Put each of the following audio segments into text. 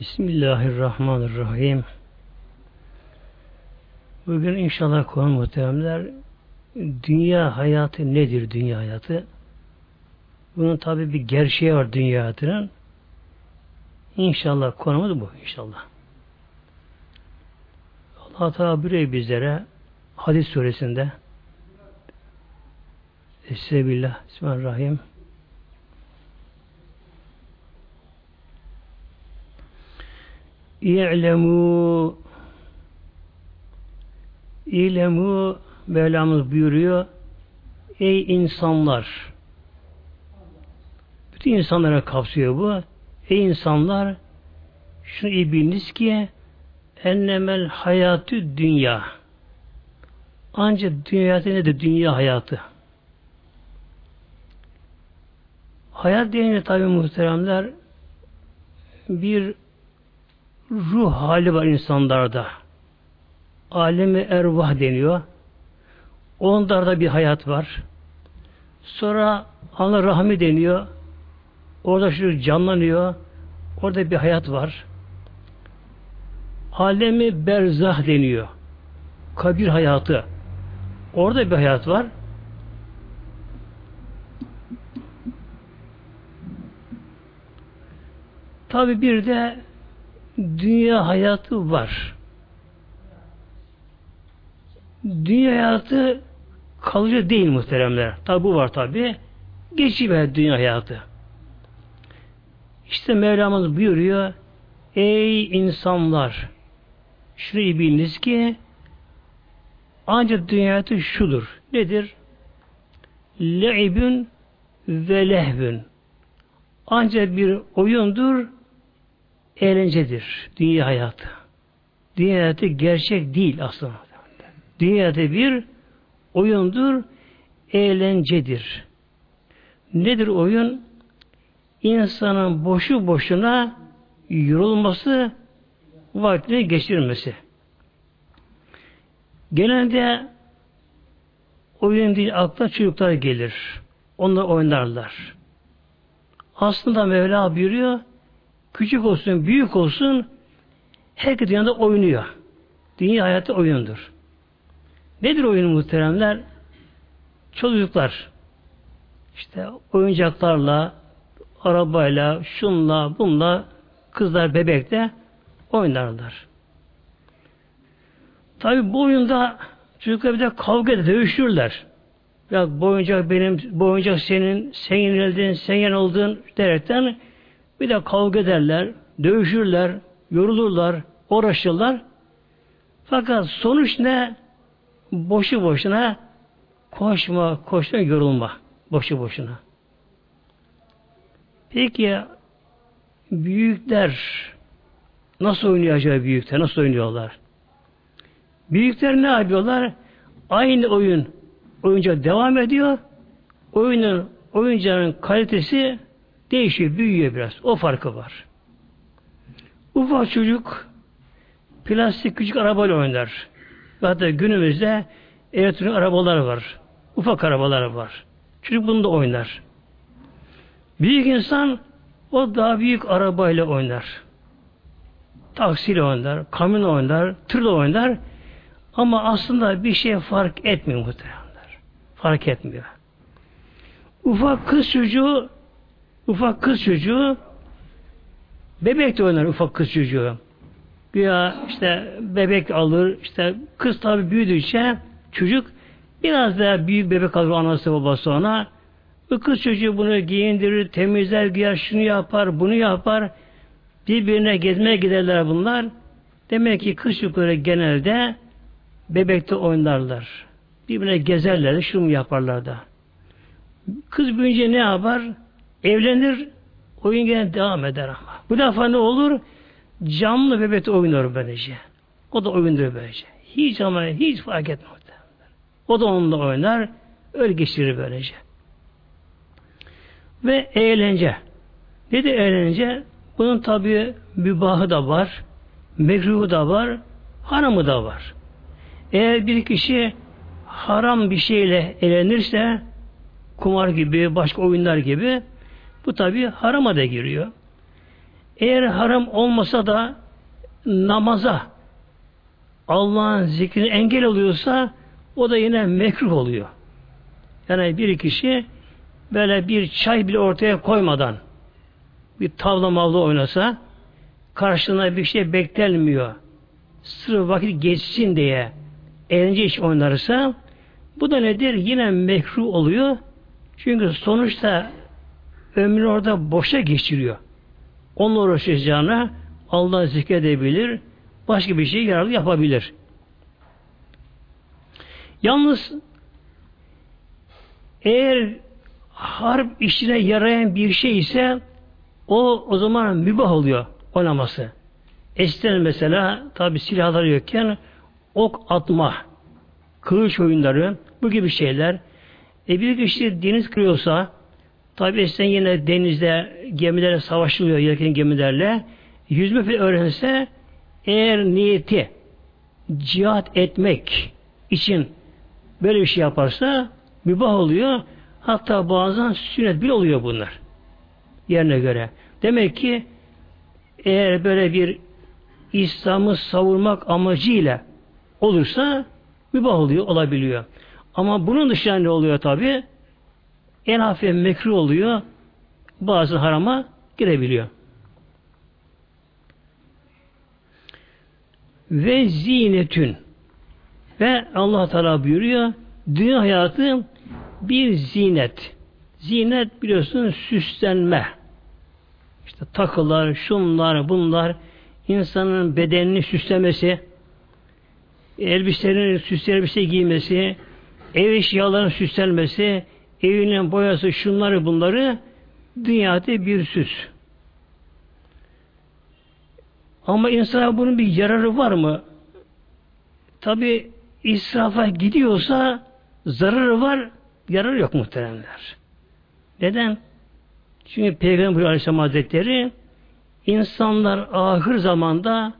Bismillahirrahmanirrahim. Bugün inşallah konu muhteremler dünya hayatı nedir dünya hayatı? Bunun tabi bir gerçeği var dünya hayatının. İnşallah konumuz bu inşallah. Allah Teala buyuruyor bizlere hadis suresinde Estağfirullah. Bismillahirrahmanirrahim. İ'lemû İ'lemû Mevlamız buyuruyor Ey insanlar bütün insanlara kapsıyor bu. Ey insanlar şunu iyi biliniz ki ennemel hayatü dünya ancak dünya nedir? Dünya hayatı. Hayat deyince tabi muhteremler bir ruh hali var insanlarda. Alemi ervah deniyor. Onlarda bir hayat var. Sonra Allah rahmi deniyor. Orada şu canlanıyor. Orada bir hayat var. Alemi berzah deniyor. Kabir hayatı. Orada bir hayat var. Tabi bir de dünya hayatı var. Dünya hayatı kalıcı değil muhteremler. Tabi bu var tabi. Geçiver dünya hayatı. İşte Mevlamız buyuruyor Ey insanlar iyi biliniz ki ancak dünya hayatı şudur. Nedir? Le'ibün ve lehbün. Ancak bir oyundur eğlencedir. Dünya hayatı. Dünya hayatı gerçek değil aslında. Dünya hayatı bir oyundur, eğlencedir. Nedir oyun? İnsanın boşu boşuna yorulması, vaktini geçirmesi. Genelde oyun değil akla çocuklar gelir. Onlar oynarlar. Aslında Mevla buyuruyor küçük olsun, büyük olsun herkes dünyada oynuyor. Dünya hayatı oyundur. Nedir oyun muhteremler? Çocuklar işte oyuncaklarla, arabayla, şunla, bunla kızlar bebekte oynarlar. Tabi bu oyunda çocuklar bir de kavga eder, dövüşürler. Ya bu oyuncak benim, bu oyuncak senin, sen yenildin, sen yenildin derekten bir de kavga ederler, dövüşürler, yorulurlar, uğraşırlar. Fakat sonuç ne? Boşu boşuna koşma, koşma, yorulma. Boşu boşuna. Peki büyükler nasıl oynuyor acaba büyükler? Nasıl oynuyorlar? Büyükler ne yapıyorlar? Aynı oyun oyunca devam ediyor. Oyunun oyuncağın kalitesi Değişiyor, büyüyor biraz. O farkı var. Ufak çocuk plastik küçük arabayla oynar. Hatta günümüzde elektronik arabalar var. Ufak arabalar var. Çocuk bunu da oynar. Büyük insan o daha büyük arabayla oynar. Taksiyle oynar, kamyon oynar, tırla oynar. Ama aslında bir şey fark etmiyor muhtemelenler. Fark etmiyor. Ufak kız çocuğu Ufak kız çocuğu bebek de oynar ufak kız çocuğu. Güya işte bebek alır, işte kız tabi büyüdükçe çocuk biraz daha büyük bebek alır anası babası ona. Bu kız çocuğu bunu giyindirir, temizler, giyer, şunu yapar, bunu yapar. Birbirine gezmeye giderler bunlar. Demek ki kız çocukları genelde bebekte oynarlar. Birbirine gezerler, şunu yaparlar da. Kız büyüyünce ne yapar? Evlenir, oyun gene devam eder ama. Bu defa ne olur? Canlı bebek oynar böylece. O da oyundur böylece. Hiç ama hiç fark etmez. O da onunla oynar, öyle geçirir böylece. Ve eğlence. Ne de eğlence? Bunun tabi mübahı da var, mekruhu da var, haramı da var. Eğer bir kişi haram bir şeyle eğlenirse, kumar gibi, başka oyunlar gibi, bu tabi harama da giriyor. Eğer haram olmasa da namaza Allah'ın zikrine engel oluyorsa o da yine mekruh oluyor. Yani bir kişi böyle bir çay bile ortaya koymadan bir tavla mavla oynasa karşılığında bir şey beklenmiyor. Sırf vakit geçsin diye eğlence iş oynarsa bu da nedir? Yine mekruh oluyor. Çünkü sonuçta ömrü orada boşa geçiriyor. Onunla uğraşacağına Allah zikredebilir, başka bir şey yararlı yapabilir. Yalnız eğer harp işine yarayan bir şey ise o o zaman mübah oluyor oynaması. Eskiden mesela tabi silahları yokken ok atma, kılıç oyunları, bu gibi şeyler. E bir kişi deniz kırıyorsa tabi eskiden yine denizde gemilere savaşılıyor yakın gemilerle. Yüzme falan öğrense eğer niyeti cihat etmek için böyle bir şey yaparsa mübah oluyor. Hatta bazen sünnet bile oluyor bunlar. Yerine göre. Demek ki eğer böyle bir İslam'ı savurmak amacıyla olursa mübah oluyor, olabiliyor. Ama bunun dışında ne oluyor tabi? En hafif mekruh oluyor. Bazı harama girebiliyor. Ve zinetün ve Allah Teala buyuruyor dünya hayatı bir zinet. Zinet biliyorsun süslenme. İşte takılar, şunlar, bunlar insanın bedenini süslemesi, elbiselerin süslü elbise giymesi, ev eşyalarının süslenmesi, evinin boyası, şunları bunları dünyada bir süs. Ama insana bunun bir yararı var mı? Tabi israfa gidiyorsa zararı var, yararı yok muhteremler. Neden? Çünkü Peygamber Aleyhisselam Hazretleri insanlar ahir zamanda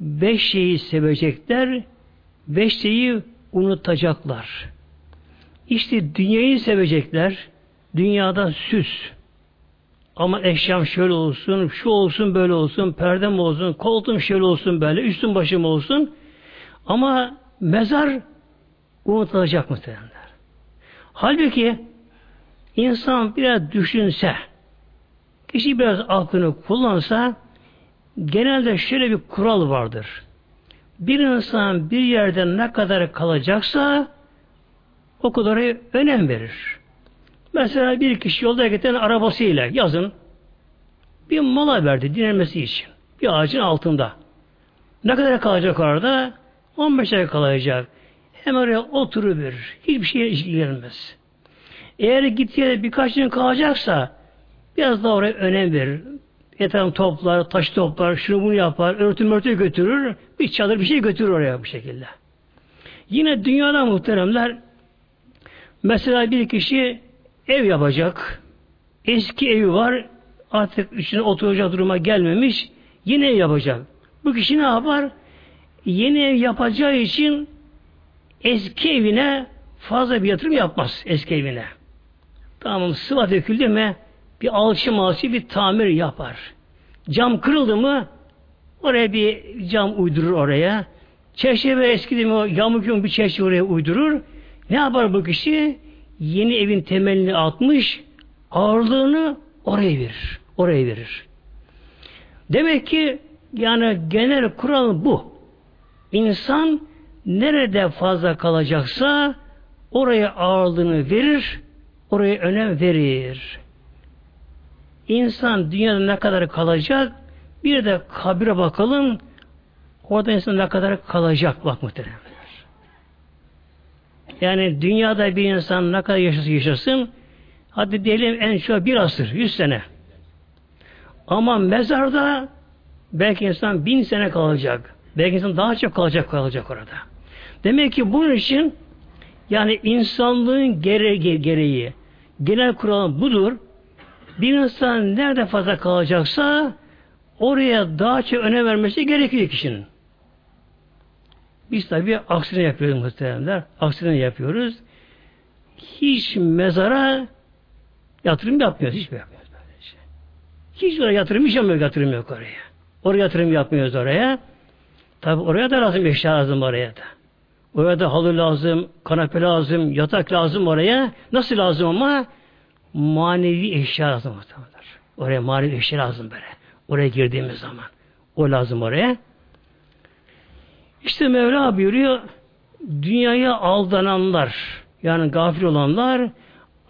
beş şeyi sevecekler, beş şeyi unutacaklar. İşte dünyayı sevecekler, dünyada süs. Ama eşyam şöyle olsun, şu olsun, böyle olsun, perdem olsun, koltuğum şöyle olsun, böyle, üstüm başım olsun. Ama mezar unutulacak muhtemelenler. Halbuki insan biraz düşünse, kişi biraz aklını kullansa, genelde şöyle bir kural vardır. Bir insan bir yerde ne kadar kalacaksa o kadar önem verir. Mesela bir kişi yolda giden arabasıyla yazın bir mola verdi dinlenmesi için. Bir ağacın altında. Ne kadar kalacak orada? 15 dakika kalacak. Hem oraya oturuverir. Hiçbir şeye ilgilenmez. Eğer gittiği birkaç gün kalacaksa biraz daha oraya önem verir. Etrafını toplar, taş toplar, şunu bunu yapar, örtü örtü götürür, bir çadır bir şey götürür oraya bu şekilde. Yine dünyada muhteremler mesela bir kişi ev yapacak. Eski evi var. Artık içine oturacak duruma gelmemiş. Yine ev yapacak. Bu kişi ne yapar? Yeni ev yapacağı için eski evine fazla bir yatırım yapmaz eski evine. Tamam sıva döküldü mü bir alçı malçı bir tamir yapar. Cam kırıldı mı oraya bir cam uydurur oraya. Çerçeve eskidi mi yamuk bir çerçeve oraya uydurur. Ne yapar bu kişi? Yeni evin temelini atmış ağırlığını oraya verir. Oraya verir. Demek ki yani genel kural bu. İnsan nerede fazla kalacaksa oraya ağırlığını verir, oraya önem verir. İnsan dünyada ne kadar kalacak? Bir de kabire bakalım. Orada insan ne kadar kalacak bak muhteremler. Yani dünyada bir insan ne kadar yaşasın yaşasın hadi diyelim en çok bir asır, yüz sene. Ama mezarda belki insan bin sene kalacak. Belki insan daha çok kalacak kalacak orada. Demek ki bunun için yani insanlığın gereği, gereği genel kural budur. Bir insan nerede fazla kalacaksa oraya daha çok önem vermesi gerekiyor kişinin. Biz tabi aksine yapıyoruz muhteremler. Aksine yapıyoruz. Hiç mezara yatırım yapmıyoruz. Hiçbir yapmıyoruz. Böylece. Hiç oraya yatırım yapmıyor, yatırım yok oraya. Oraya yatırım yapmıyoruz oraya. Tabi oraya da lazım eşya lazım oraya da. Oraya da halı lazım, kanepe lazım, yatak lazım oraya. Nasıl lazım ama? Manevi eşya lazım. Oraya manevi eşya lazım böyle. Oraya girdiğimiz zaman. O lazım oraya. İşte Mevla buyuruyor, dünyaya aldananlar, yani gafil olanlar,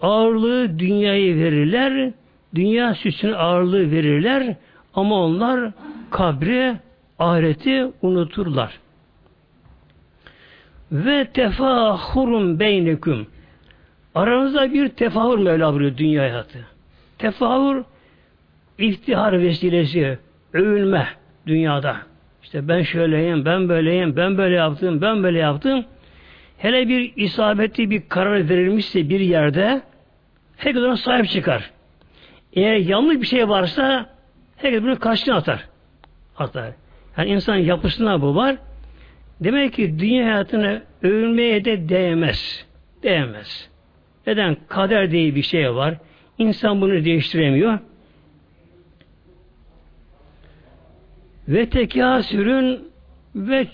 ağırlığı dünyayı verirler, dünya süsünü ağırlığı verirler, ama onlar kabri, ahireti unuturlar. Ve tefahurun beyneküm. Aranızda bir tefahur Mevla buyuruyor dünya hayatı. Tefahur iftihar vesilesi, övünme dünyada. İşte ben şöyleyim, ben böyleyim, ben böyle yaptım, ben böyle yaptım. Hele bir isabetli bir karar verilmişse bir yerde herkes ona sahip çıkar. Eğer yanlış bir şey varsa herkes bunu karşına atar. Atar. Yani insan yapısına bu var. Demek ki dünya hayatını övülmeye de değmez. Değmez. Neden? Kader diye bir şey var. İnsan bunu değiştiremiyor. Ve tekasürün ve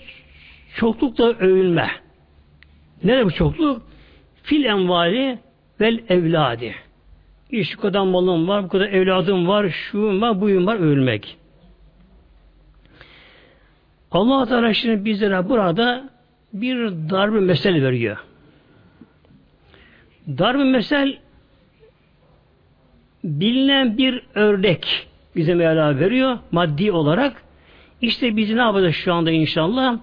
çoklukla övülme. Ne bu çokluk? Fil envali vel evladi. İş şu kadar malım var, bu kadar evladım var, şuyum var, buyum var, övülmek. Allah Teala şimdi bizlere burada bir darbe mesel veriyor. Darbe mesel bilinen bir örnek bize Mevla veriyor maddi olarak. İşte biz ne yapacağız şu anda inşallah?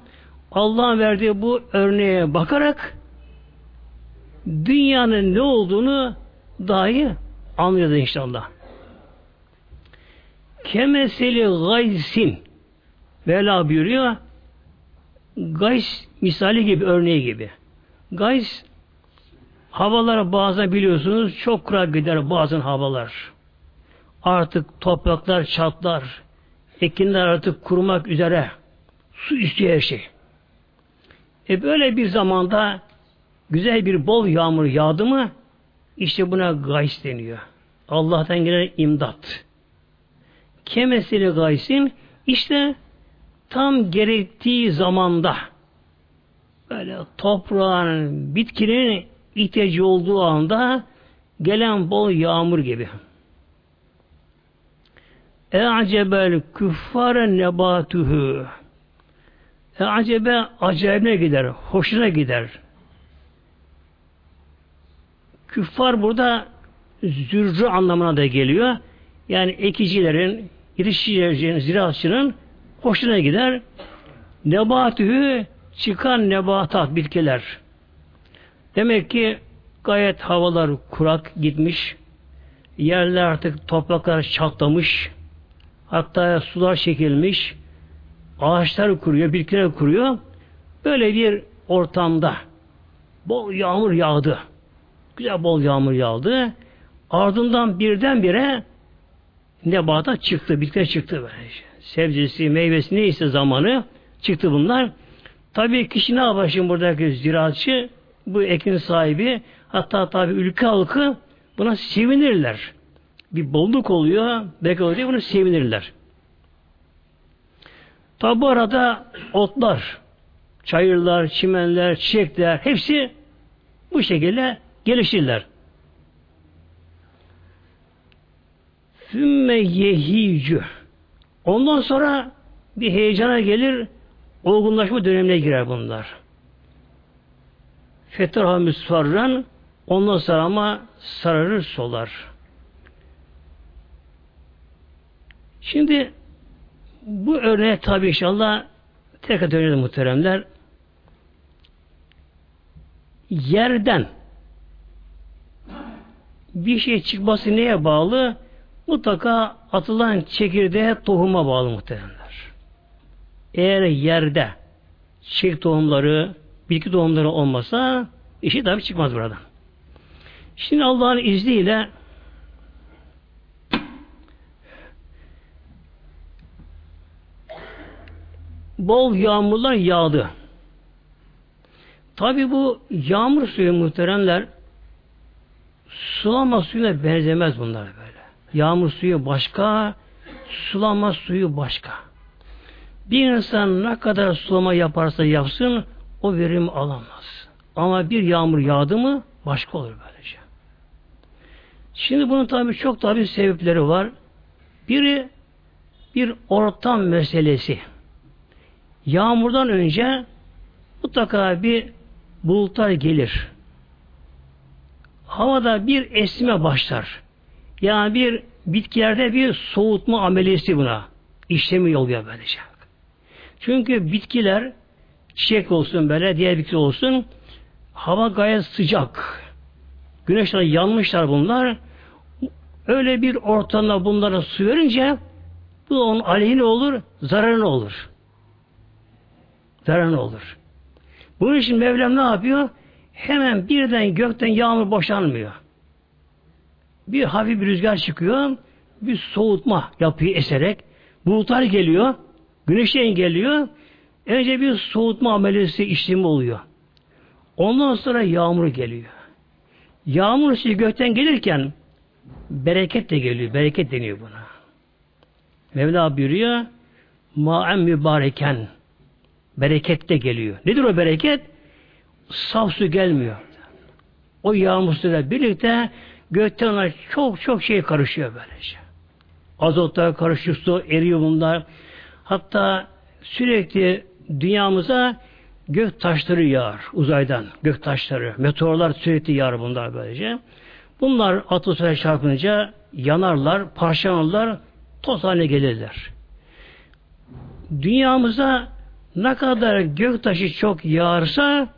Allah'ın verdiği bu örneğe bakarak dünyanın ne olduğunu dahi anlıyoruz inşallah. Kemeseli gaysin Mevla buyuruyor Gays misali gibi, örneği gibi. Gays havalara bazen biliyorsunuz çok kurak gider bazen havalar. Artık topraklar çatlar. Ekinler artık kurumak üzere. Su istiyor her şey. E böyle bir zamanda güzel bir bol yağmur yağdı mı işte buna gays deniyor. Allah'tan gelen imdat. Kemesili gaysin işte tam gerektiği zamanda böyle toprağın, bitkinin ihtiyacı olduğu anda gelen bol yağmur gibi. E acebel küffare nebatuhu. E acebe acayibine gider, hoşuna gider. Küffar burada zürrü anlamına da geliyor. Yani ekicilerin, girişçilerin, ziraatçının hoşuna gider. Nebatühü çıkan nebatat, bitkiler. Demek ki gayet havalar kurak gitmiş. Yerler artık topraklar çatlamış. Hatta sular çekilmiş. Ağaçlar kuruyor, bitkiler kuruyor. Böyle bir ortamda bol yağmur yağdı. Güzel bol yağmur yağdı. Ardından birdenbire nebata çıktı, bitkiler çıktı böylece sebzesi, meyvesi neyse zamanı çıktı bunlar. Tabii kişi ne yapar şimdi buradaki ziraatçı, bu ekin sahibi, hatta tabi ülke halkı buna sevinirler. Bir bolluk oluyor, belki oluyor, bunu sevinirler. Tabi bu arada otlar, çayırlar, çimenler, çiçekler hepsi bu şekilde gelişirler. Sümme yehicü Ondan sonra bir heyecana gelir, olgunlaşma dönemine girer bunlar. Fetraha müsfarran ondan sonra ama sararır solar. Şimdi bu örneğe tabi inşallah tekrar dönelim muhteremler. Yerden bir şey çıkması neye bağlı? mutlaka atılan çekirdeğe tohuma bağlı muhtemelenler. Eğer yerde çiçek tohumları, bitki tohumları olmasa işi tabi çıkmaz buradan. Şimdi Allah'ın izniyle bol yağmurlar yağdı. Tabi bu yağmur suyu muhteremler sulama suyuna benzemez bunlar böyle. Yağmur suyu başka, sulama suyu başka. Bir insan ne kadar sulama yaparsa yapsın o verim alamaz. Ama bir yağmur yağdı mı başka olur böylece. Şimdi bunun tabi çok tabi sebepleri var. Biri bir ortam meselesi. Yağmurdan önce mutlaka bir bulutlar gelir. Havada bir esme başlar. Yani bir bitkilerde bir soğutma ameliyesi buna. İşlemi oluyor böylece. Çünkü bitkiler çiçek olsun böyle diğer bitki olsun hava gayet sıcak. Güneşle yanmışlar bunlar. Öyle bir ortamda bunlara su verince bu onun aleyhine olur, zararına olur. Zararına olur. Bunun için Mevlam ne yapıyor? Hemen birden gökten yağmur boşanmıyor. Bir hafif bir rüzgar çıkıyor, bir soğutma yapıyor eserek. Bulutlar geliyor, güneşi engelliyor. Önce bir soğutma ameliyesi işlemi oluyor. Ondan sonra yağmur geliyor. Yağmur suyu gökten gelirken bereket de geliyor. Bereket deniyor buna. Mevla buyuruyor ma'en mübareken bereket de geliyor. Nedir o bereket? Saf su gelmiyor. O yağmur suyla birlikte gökten çok çok şey karışıyor böylece. Azotlar karışıyor, su eriyor bunlar. Hatta sürekli dünyamıza gök taşları yağar uzaydan. Gök taşları, meteorlar sürekli yağar bunlar böylece. Bunlar atmosfere çarpınca yanarlar, parçalanırlar, toz haline gelirler. Dünyamıza ne kadar gök taşı çok yağarsa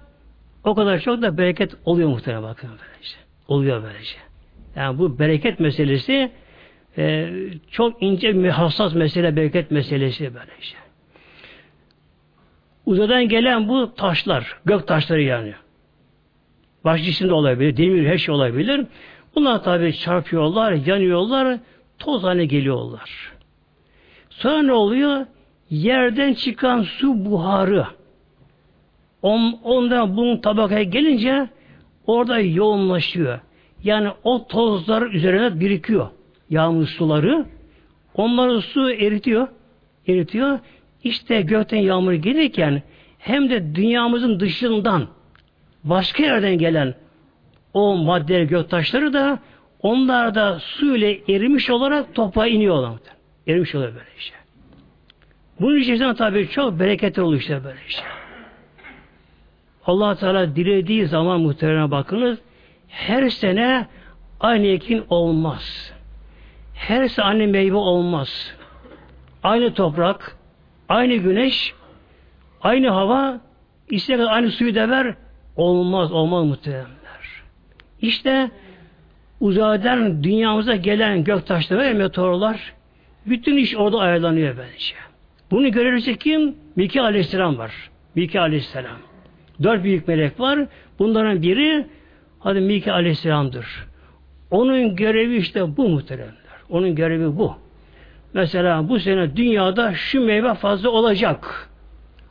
o kadar çok da bereket oluyor muhtemelen bakın böylece. Oluyor böylece. Yani bu bereket meselesi e, çok ince bir hassas mesele bereket meselesi böylece. Uzaydan gelen bu taşlar, gök taşları yani. Baş cisimde olabilir, demir her şey olabilir. Bunlar tabi çarpıyorlar, yanıyorlar, toz haline geliyorlar. Sonra ne oluyor? Yerden çıkan su buharı on, ondan bunun tabakaya gelince orada yoğunlaşıyor. Yani o tozlar üzerine birikiyor. Yağmur suları. Onları su eritiyor. Eritiyor. İşte gökten yağmur gelirken hem de dünyamızın dışından başka yerden gelen o madde gök taşları da onlar da su ile erimiş olarak toprağa iniyorlar. Erimiş oluyor böyle işte. Bunun içerisinde tabi çok bereketli oluyor işte böyle işte. allah Teala dilediği zaman muhtemelen bakınız her sene aynı ekin olmaz. Her sene aynı meyve olmaz. Aynı toprak, aynı güneş, aynı hava, ise aynı suyu da ver, olmaz, olmaz muhtemelen. İşte uzaydan dünyamıza gelen göktaşları ve meteorlar bütün iş orada ayarlanıyor bence. Bunu görürse kim? Miki Aleyhisselam var. Miki Aleyhisselam. Dört büyük melek var. Bunların biri hadi Miki Aleyhisselam'dır. Onun görevi işte bu muhteremler. Onun görevi bu. Mesela bu sene dünyada şu meyve fazla olacak.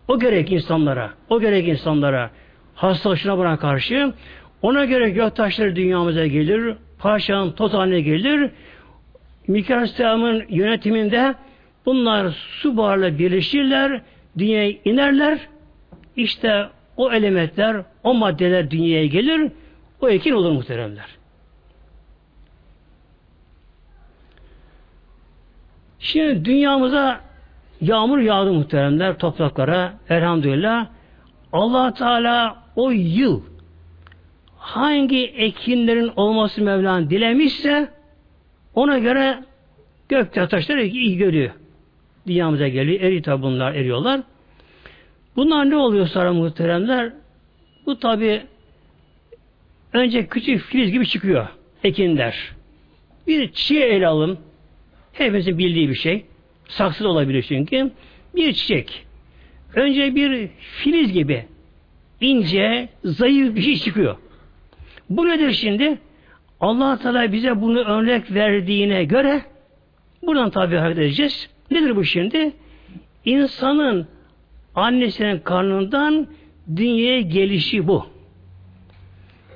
O gerek insanlara. O gerek insanlara. Hastalaşına buna karşı ona göre göktaşları dünyamıza gelir, parçanın toz gelir. Mikael yönetiminde bunlar su buharla birleşirler, dünyaya inerler. İşte o elementler, o maddeler dünyaya gelir, o ekin olur muhteremler. Şimdi dünyamıza yağmur yağdı muhteremler topraklara elhamdülillah. allah Teala o yıl hangi ekinlerin olması Mevla'nın dilemişse ona göre gökte taşları iyi görüyor. Dünyamıza geliyor. Eri tabi bunlar eriyorlar. Bunlar ne oluyor sonra muhteremler? Bu tabi önce küçük filiz gibi çıkıyor ekinler. Bir çiçeği ele alın. Hepimizin bildiği bir şey. Saksı olabilir çünkü. Bir çiçek. Önce bir filiz gibi ince, zayıf bir şey çıkıyor. Bu nedir şimdi? allah Teala bize bunu örnek verdiğine göre buradan tabi hareket edeceğiz. Nedir bu şimdi? İnsanın annesinin karnından dünyaya gelişi bu.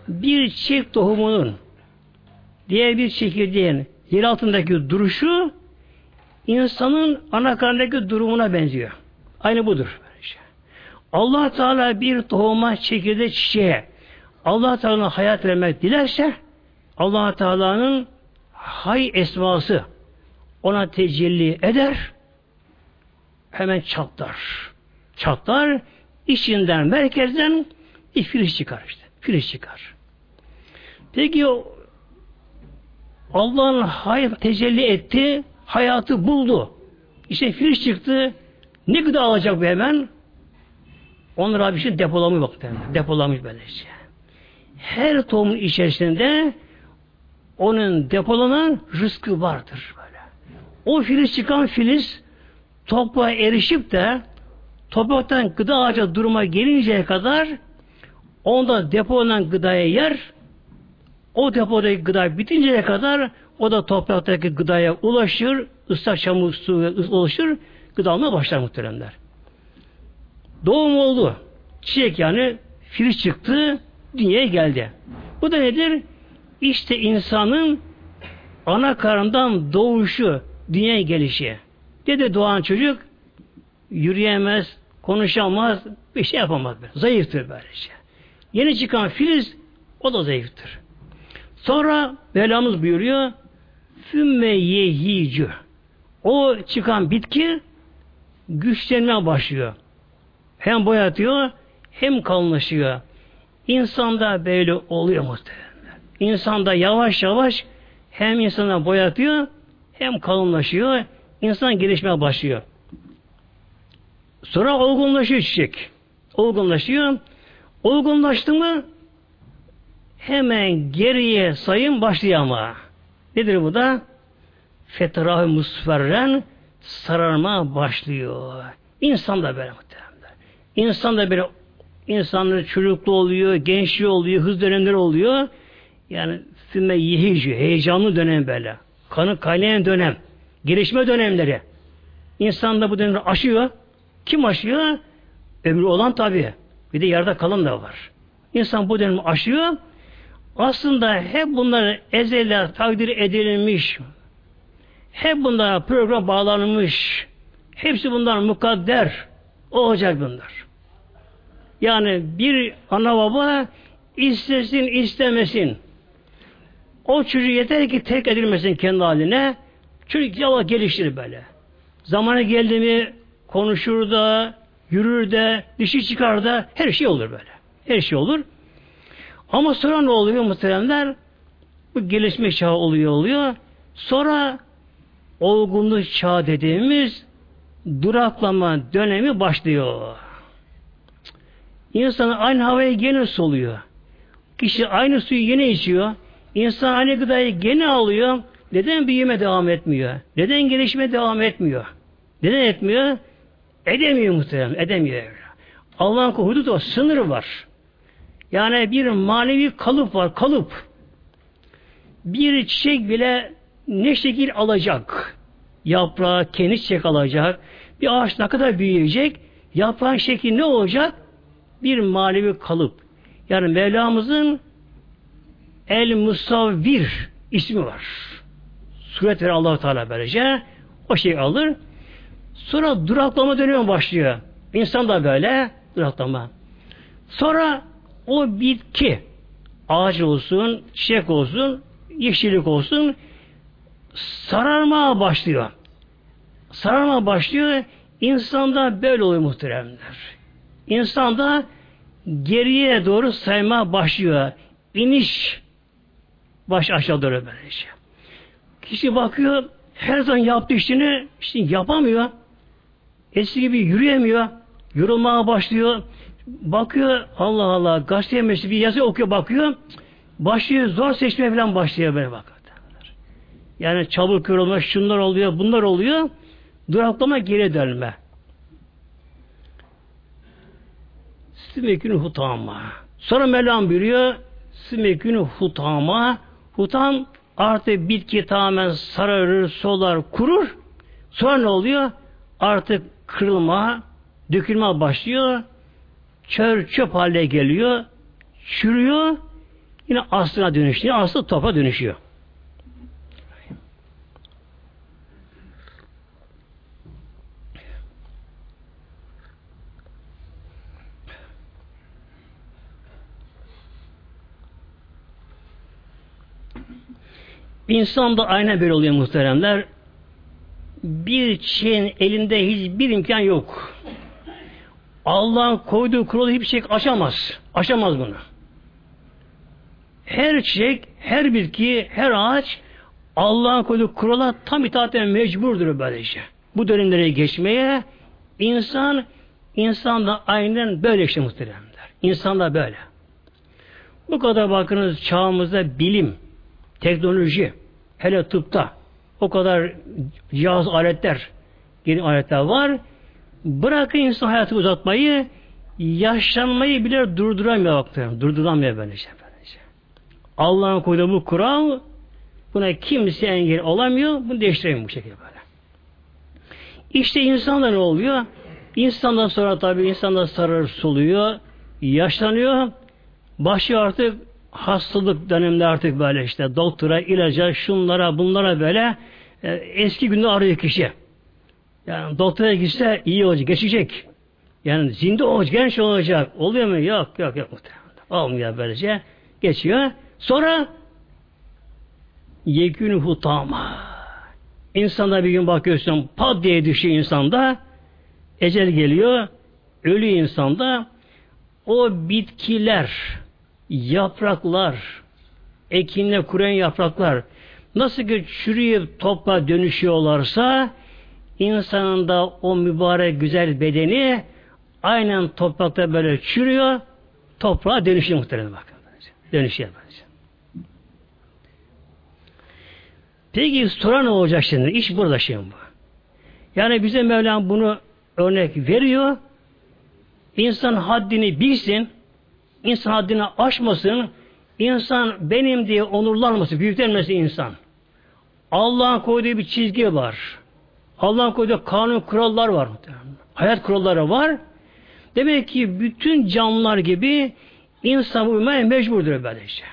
Bir çift tohumunun diğer bir çekirdeğin yer altındaki duruşu insanın ana karnındaki durumuna benziyor. Aynı budur. Allah Teala bir tohuma, çekirdeğe, çiçeğe Allah Teala hayat vermek dilerse Allah Teala'nın hay esması ona tecelli eder hemen çatlar. Çatlar içinden, merkezden filiz çıkar işte. Filiz çıkar. Peki Allah'ın hayat tecelli etti, hayatı buldu. İşte filiz çıktı. Ne gıda alacak bu hemen? Onlar bir şey depolamış bak. Depolamış böylece. Her tohumun içerisinde onun depolanan rızkı vardır. O filiz çıkan filiz toprağa erişip de topraktan gıda ağacı duruma gelinceye kadar onda depolanan gıdaya yer o depodaki gıda bitinceye kadar o da topraktaki gıdaya ulaşır, ıslak çamur suya ulaşır, gıda almaya başlar muhteremler. Doğum oldu. Çiçek yani filiz çıktı, dünyaya geldi. Bu da nedir? İşte insanın ana karnından doğuşu, dünyaya gelişi. Dede doğan çocuk yürüyemez, konuşamaz, bir şey yapamaz. Böyle. Zayıftır böylece. Yeni çıkan filiz o da zayıftır. Sonra belamız buyuruyor fümme yehicü o çıkan bitki güçlenmeye başlıyor. Hem boyatıyor hem kalınlaşıyor. İnsanda böyle oluyor muhtemelen. İnsanda yavaş yavaş hem insana boyatıyor hem kalınlaşıyor insan gelişmeye başlıyor. Sonra olgunlaşıyor çiçek. Olgunlaşıyor. Olgunlaştı mı hemen geriye sayım başlıyor ama. Nedir bu da? Fetrah-ı musferren sararma başlıyor. İnsan da böyle muhtemelen. İnsan da böyle insanlar çocuklu oluyor, gençliği oluyor, hız dönemleri oluyor. Yani füme yihici, heyecanlı dönem böyle. Kanı kaynayan dönem. Gelişme dönemleri. İnsan da bu dönemleri aşıyor. Kim aşıyor? Ömrü olan tabi. Bir de yarıda kalan da var. İnsan bu dönemi aşıyor. Aslında hep bunlar ezeller takdir edilmiş. Hep bunlara program bağlanmış. Hepsi bunlar mukadder. Olacak bunlar. Yani bir ana baba istesin istemesin. O çocuğu yeter ki terk edilmesin kendi haline. Çocuk yavaş geliştirir böyle. Zamanı geldi mi konuşur da, yürür de, dişi çıkar da her şey olur böyle. Her şey olur. Ama sonra ne oluyor muhteremler? Bu gelişme çağı oluyor oluyor. Sonra olgunluk çağı dediğimiz duraklama dönemi başlıyor. İnsan aynı havayı gene soluyor. Kişi aynı suyu yine içiyor. İnsan aynı gıdayı gene alıyor. Neden büyüme devam etmiyor? Neden gelişme devam etmiyor? Neden etmiyor? Edemiyor muhtemelen. Edemiyor. Allah'ın hududu o. Sınırı var. Yani bir manevi kalıp var. Kalıp. Bir çiçek bile ne şekil alacak? Yaprağı, kendi çiçek alacak. Bir ağaç ne kadar büyüyecek? Yaprağın şekli ne olacak? Bir manevi kalıp. Yani Mevlamızın El Musavvir ismi var suret verir allah Teala böylece. O şey alır. Sonra duraklama dönemi başlıyor. İnsan da böyle duraklama. Sonra o bitki ağaç olsun, çiçek olsun, yeşillik olsun sararmaya başlıyor. Sararmaya başlıyor. İnsanda böyle oluyor muhteremler. İnsanda geriye doğru sayma başlıyor. İniş baş aşağı doğru böylece. Kişi bakıyor her zaman yaptığı işini işte yapamıyor. Eski gibi yürüyemiyor. Yorulmaya başlıyor. Bakıyor Allah Allah gazeteye meşri bir yazı okuyor bakıyor. Başlıyor zor seçmeye falan başlıyor böyle bak. Yani çabuk yorulma şunlar oluyor bunlar oluyor. Duraklama geri dönme. Simekünü hutama. Sonra Mevlam buyuruyor Simekünü hutama. Hutam Artık bitki tamamen sararır, solar, kurur. Sonra ne oluyor? Artık kırılma, dökülme başlıyor. Çör çöp haline geliyor. Çürüyor. Yine aslına dönüşüyor. Aslı topa dönüşüyor. İnsan da aynen böyle oluyor muhteremler. Bir şeyin elinde hiçbir imkan yok. Allah'ın koyduğu kuralı hiçbir şey aşamaz. Aşamaz bunu. Her çiçek, her bitki, her ağaç Allah'ın koyduğu kurala tam itaaten mecburdur böylece. Bu dönemlere geçmeye insan insan da aynen böyle işte muhteremler. İnsan da böyle. Bu kadar bakınız çağımızda bilim, teknoloji, hele tıpta o kadar cihaz aletler, yeni aletler var. Bırakın insan hayatı uzatmayı, yaşlanmayı bile durduramıyor baktığım. Durduramıyor böylece. böylece. Allah'ın koyduğu bu kural buna kimse engel olamıyor. Bunu değiştiremiyor bu şekilde böyle. İşte insanda ne oluyor? İnsandan sonra tabi insanda sarır soluyor, yaşlanıyor, başlıyor artık hastalık döneminde artık böyle işte doktora, ilaca, şunlara, bunlara böyle e, eski günde arıyor kişi. Yani doktora gitse iyi olacak, geçecek. Yani zinde olacak, genç olacak. Oluyor mu? Yok, yok, yok. Olmuyor böylece. Geçiyor. Sonra yekün hutama. İnsanda bir gün bakıyorsun pat diye düşüyor insanda. Ecel geliyor. Ölü insanda o bitkiler, yapraklar, ekinle kuruyan yapraklar nasıl ki çürüyüp toprağa dönüşüyorlarsa insanın da o mübarek güzel bedeni aynen toprakta böyle çürüyor toprağa dönüşüyor muhtemelen bakın. Dönüşüyor bence. Peki sonra ne olacak şimdi? İş burada şimdi bu. Yani bize Mevlam bunu örnek veriyor. İnsan haddini bilsin, insan haddini aşmasın, insan benim diye onurlanmasın, büyüklenmesin insan. Allah'ın koyduğu bir çizgi var. Allah'ın koyduğu kanun kurallar var. Hayat kuralları var. Demek ki bütün canlılar gibi insan uymaya mecburdur böylece.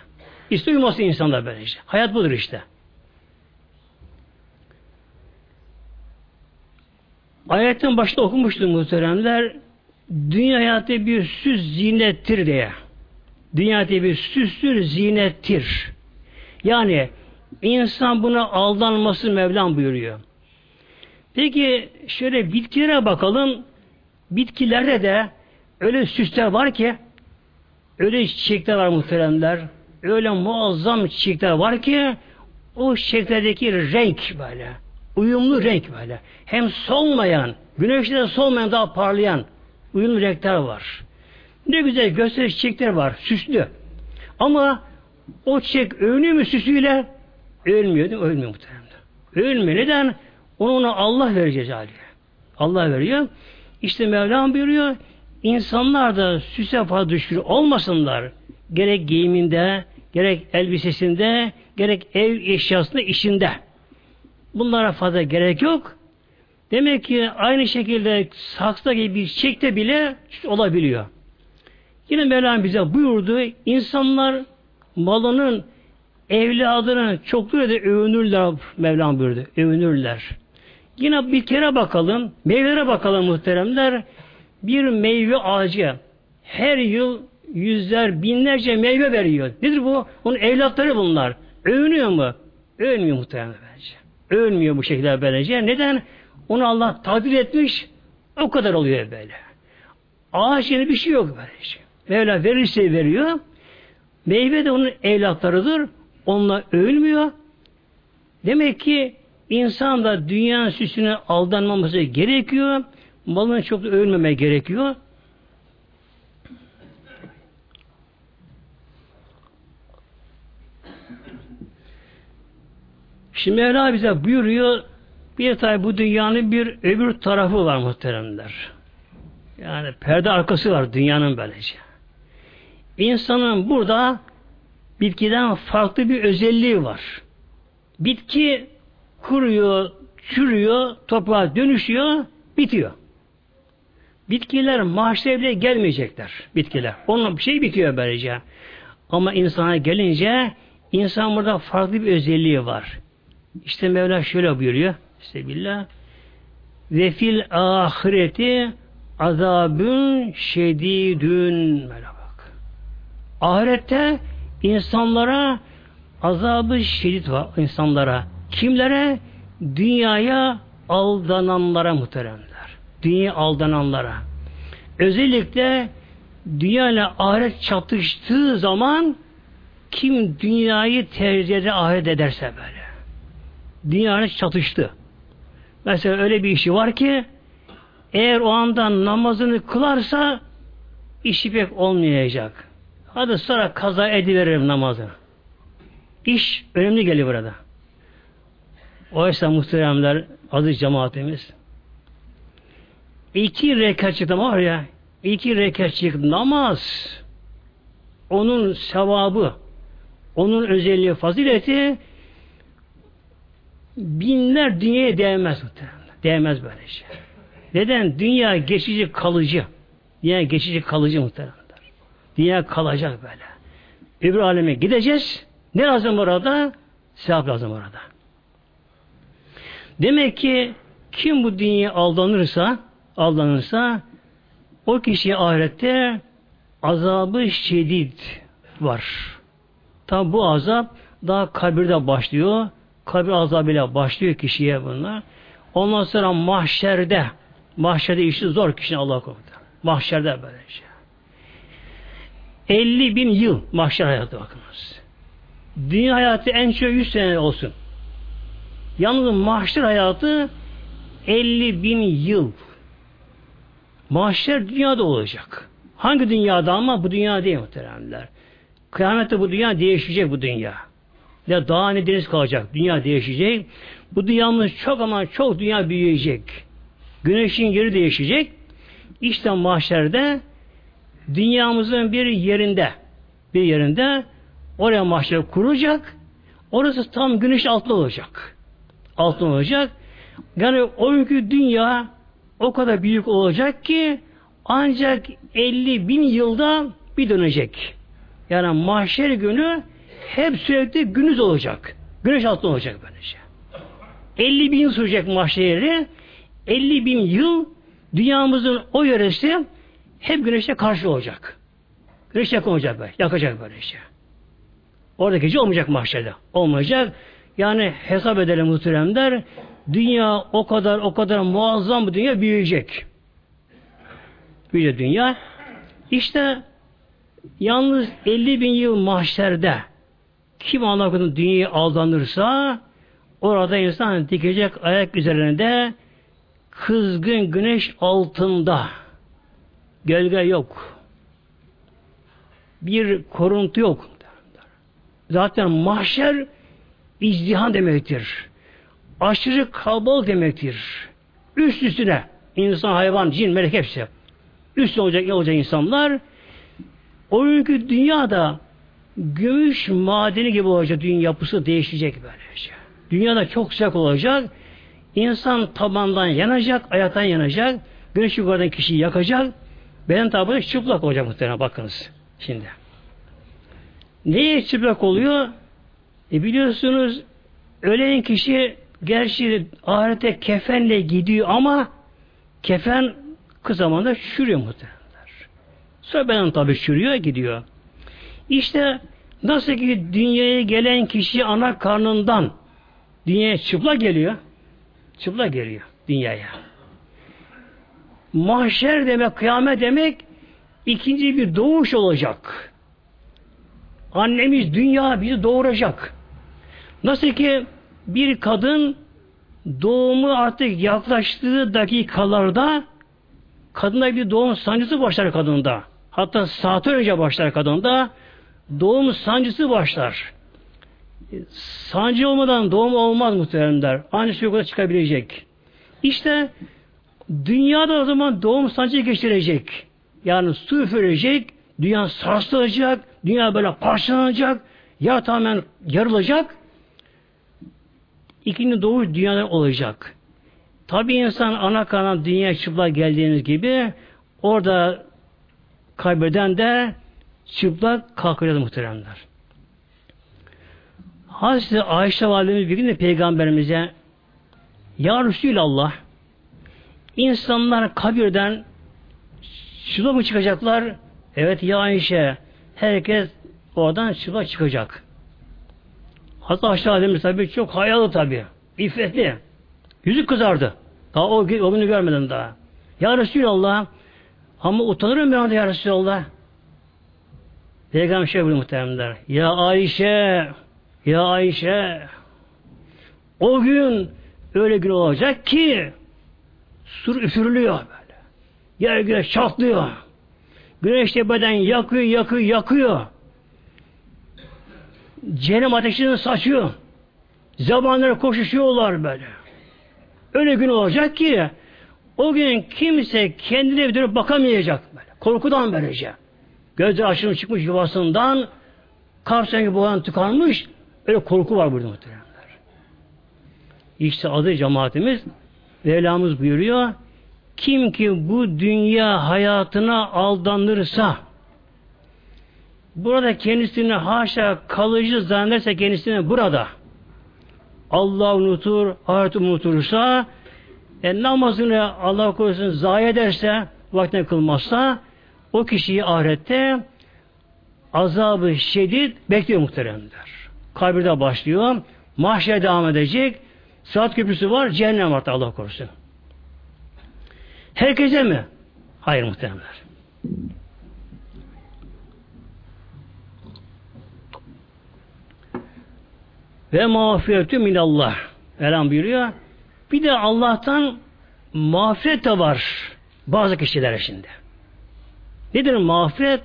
İşte uyuması insanlar böylece. Hayat budur işte. Ayetin başta okumuştum muhteremler. Dünya hayatı bir süs zinettir diye. Dünya hayatı bir süstür zinettir. Yani insan buna aldanması Mevlam buyuruyor. Peki şöyle bitkilere bakalım. Bitkilerde de öyle süsler var ki öyle çiçekler var muhteremler. Öyle muazzam çiçekler var ki o çiçeklerdeki renk böyle uyumlu renk böyle. Hem solmayan, güneşte de solmayan daha parlayan uyumlu renkler var. Ne güzel gösteriş çiçekler var, süslü. Ama o çiçek övünüyor mu süsüyle? Ölmüyor değil mi? Ölmüyor muhtemelen. Ölmüyor. Neden? Onu ona Allah verecek hali. Allah veriyor. İşte Mevlam buyuruyor. İnsanlar da süse fazla düşkün olmasınlar. Gerek giyiminde, gerek elbisesinde, gerek ev eşyasında, işinde. Bunlara fazla gerek yok. Demek ki aynı şekilde saksta gibi çiçekte bile olabiliyor. Yine Mevlam bize buyurdu. insanlar malının evladının çokluğuyla da övünürler Mevlam buyurdu. Övünürler. Yine bir kere bakalım. Meyvelere bakalım muhteremler. Bir meyve ağacı her yıl yüzler, binlerce meyve veriyor. Nedir bu? Onun evlatları bunlar. Övünüyor mu? Övünmüyor muhtemelen bence. Ölmüyor bu şekilde böylece. Neden? Onu Allah takdir etmiş. O kadar oluyor böyle. Ağaç yeni bir şey yok böylece. Mevla verirse veriyor. Meyve de onun evlatlarıdır. Onunla ölmüyor. Demek ki insan da dünyanın süsüne aldanmaması gerekiyor. Malın çok da ölmeme gerekiyor. Şimdi Mevla bize buyuruyor bir tabi bu dünyanın bir öbür tarafı var muhteremler. Yani perde arkası var dünyanın böylece. İnsanın burada bitkiden farklı bir özelliği var. Bitki kuruyor, çürüyor, toprağa dönüşüyor, bitiyor. Bitkiler mahşere gelmeyecekler. Bitkiler. Onun bir şey bitiyor böylece. Ama insana gelince insan burada farklı bir özelliği var. İşte Mevla şöyle buyuruyor. Sebillah. Ve fil ahireti azabün şedidün. Mevla bak. Ahirette insanlara azabı şiddet var insanlara. Kimlere? Dünyaya aldananlara muhteremler. Dünya aldananlara. Özellikle dünya ile ahiret çatıştığı zaman kim dünyayı tercih eder, ahiret ederse böyle. Dünya çatıştı. Mesela öyle bir işi var ki eğer o anda namazını kılarsa işi pek olmayacak. Hadi sonra kaza ediveririm namazını. İş önemli geliyor burada. Oysa muhteremler aziz cemaatimiz iki rekatçılık var ya iki rekatçılık namaz onun sevabı onun özelliği fazileti binler dünyaya değmez muhtemelen. Değmez böyle şey. Neden? Dünya geçici kalıcı. Dünya geçici kalıcı muhtemelen. Dünya kalacak böyle. Öbür aleme gideceğiz. Ne lazım orada? Sevap lazım orada. Demek ki kim bu dünyaya aldanırsa aldanırsa o kişi ahirette azabı şiddet var. Tabi bu azap daha kabirde başlıyor. Kabir azabıyla başlıyor kişiye bunlar. Ondan sonra mahşerde mahşerde işi zor kişinin Allah korudu. Mahşerde böyle şey. 50 bin yıl mahşer hayatı bakınız. Dünya hayatı en çok 100 sene olsun. Yalnız mahşer hayatı 50 bin yıl. Mahşer dünyada olacak. Hangi dünyada ama bu dünya değil muhteremler. Kıyamette bu dünya değişecek bu dünya. Ya dağ ne deniz kalacak. Dünya değişecek. Bu dünyamız çok ama çok dünya büyüyecek. Güneşin yeri değişecek. İşte mahşerde dünyamızın bir yerinde bir yerinde oraya mahşer kuracak. Orası tam güneş altında olacak. Altında olacak. Yani o günkü dünya o kadar büyük olacak ki ancak 50 bin yılda bir dönecek. Yani mahşer günü hep sürekli günüz olacak. Güneş altında olacak böylece. 50 bin yıl sürecek mahşeri. 50 bin yıl dünyamızın o yöresi hep güneşe karşı olacak. Güneş yakın olacak böyle. Yakacak böyle. Orada gece olmayacak mahşerde. Olmayacak. Yani hesap edelim muhteremler. Dünya o kadar o kadar muazzam bir dünya büyüyecek. Büyüyecek dünya. İşte yalnız 50 bin yıl mahşerde kim Allah'ın dünyayı aldanırsa orada insan dikecek ayak üzerinde kızgın güneş altında Gölge yok. Bir koruntu yok. Zaten mahşer izdihan demektir. Aşırı kalabalık demektir. Üst üstüne insan, hayvan, cin, melek hepsi. Üst olacak, olacak insanlar. O günkü dünyada gümüş madeni gibi olacak. Dünya yapısı değişecek böylece. Dünyada çok sıcak olacak. İnsan tabandan yanacak, ayaktan yanacak. Güneş yukarıdan kişiyi yakacak. Beden tabanı çıplak olacak muhtemelen bakınız şimdi. Neye çıplak oluyor? E biliyorsunuz ölen kişi gerçi ahirete kefenle gidiyor ama kefen kısa zamanda çürüyor muhtemelen. Sonra beden tabi çürüyor gidiyor. İşte nasıl ki dünyaya gelen kişi ana karnından dünyaya çıplak geliyor. Çıplak geliyor dünyaya. Mahşer demek, kıyamet demek ikinci bir doğuş olacak. Annemiz dünya bizi doğuracak. Nasıl ki bir kadın doğumu artık yaklaştığı dakikalarda kadına bir doğum sancısı başlar kadında. Hatta saat önce başlar kadında doğum sancısı başlar. Sancı olmadan doğum olmaz muhteremler. Ancak yukarı çıkabilecek. İşte Dünyada o zaman doğum sancı geçirecek. Yani su üfürecek, dünya sarsılacak, dünya böyle parçalanacak, ya tamamen yarılacak. İkinci doğuş dünyada olacak. Tabi insan ana kanan dünya çıplak geldiğiniz gibi orada kaybeden de çıplak kalkacak muhteremler. Hazreti Ayşe Validemiz bir gün de peygamberimize Ya Resulallah İnsanlar kabirden çıplak mı çıkacaklar? Evet ya Ayşe herkes oradan çıplak çıkacak. Hatta aşağı Adem'imiz tabi çok hayalı tabi. İffetli. Yüzü kızardı. Daha o, o günü görmedim daha. Ya Resulallah ama utanırım ben de ya Resulallah. Peygamber şey buyuruyor muhteremler. Ya Ayşe Ya Ayşe o gün öyle gün olacak ki sur üfürülüyor böyle. Yer güneş çatlıyor. Güneş beden yakıyor, yakıyor, yakıyor. Cehennem ateşini saçıyor. Zamanları koşuşuyorlar böyle. Öyle gün olacak ki o gün kimse kendine dönüp bakamayacak böyle. Korkudan böylece. Gözleri açılmış çıkmış yuvasından karşısındaki boğan tıkanmış. Öyle korku var burada muhteremler. İşte adı cemaatimiz Mevlamız buyuruyor. Kim ki bu dünya hayatına aldanırsa burada kendisini haşa kalıcı zannederse kendisini burada Allah unutur, ahiret unutursa e, namazını Allah korusun zayi ederse vaktine kılmazsa o kişiyi ahirette azabı şiddet bekliyor muhteremler. Kabirde başlıyor. Mahşer devam edecek. Saat köprüsü var. Cehennem var Allah korusun. Herkese mi? Hayır muhteremler. Ve mağfiretü minallah. Elham buyuruyor. Bir de Allah'tan mağfiret de var bazı kişilere şimdi. Nedir mağfiret?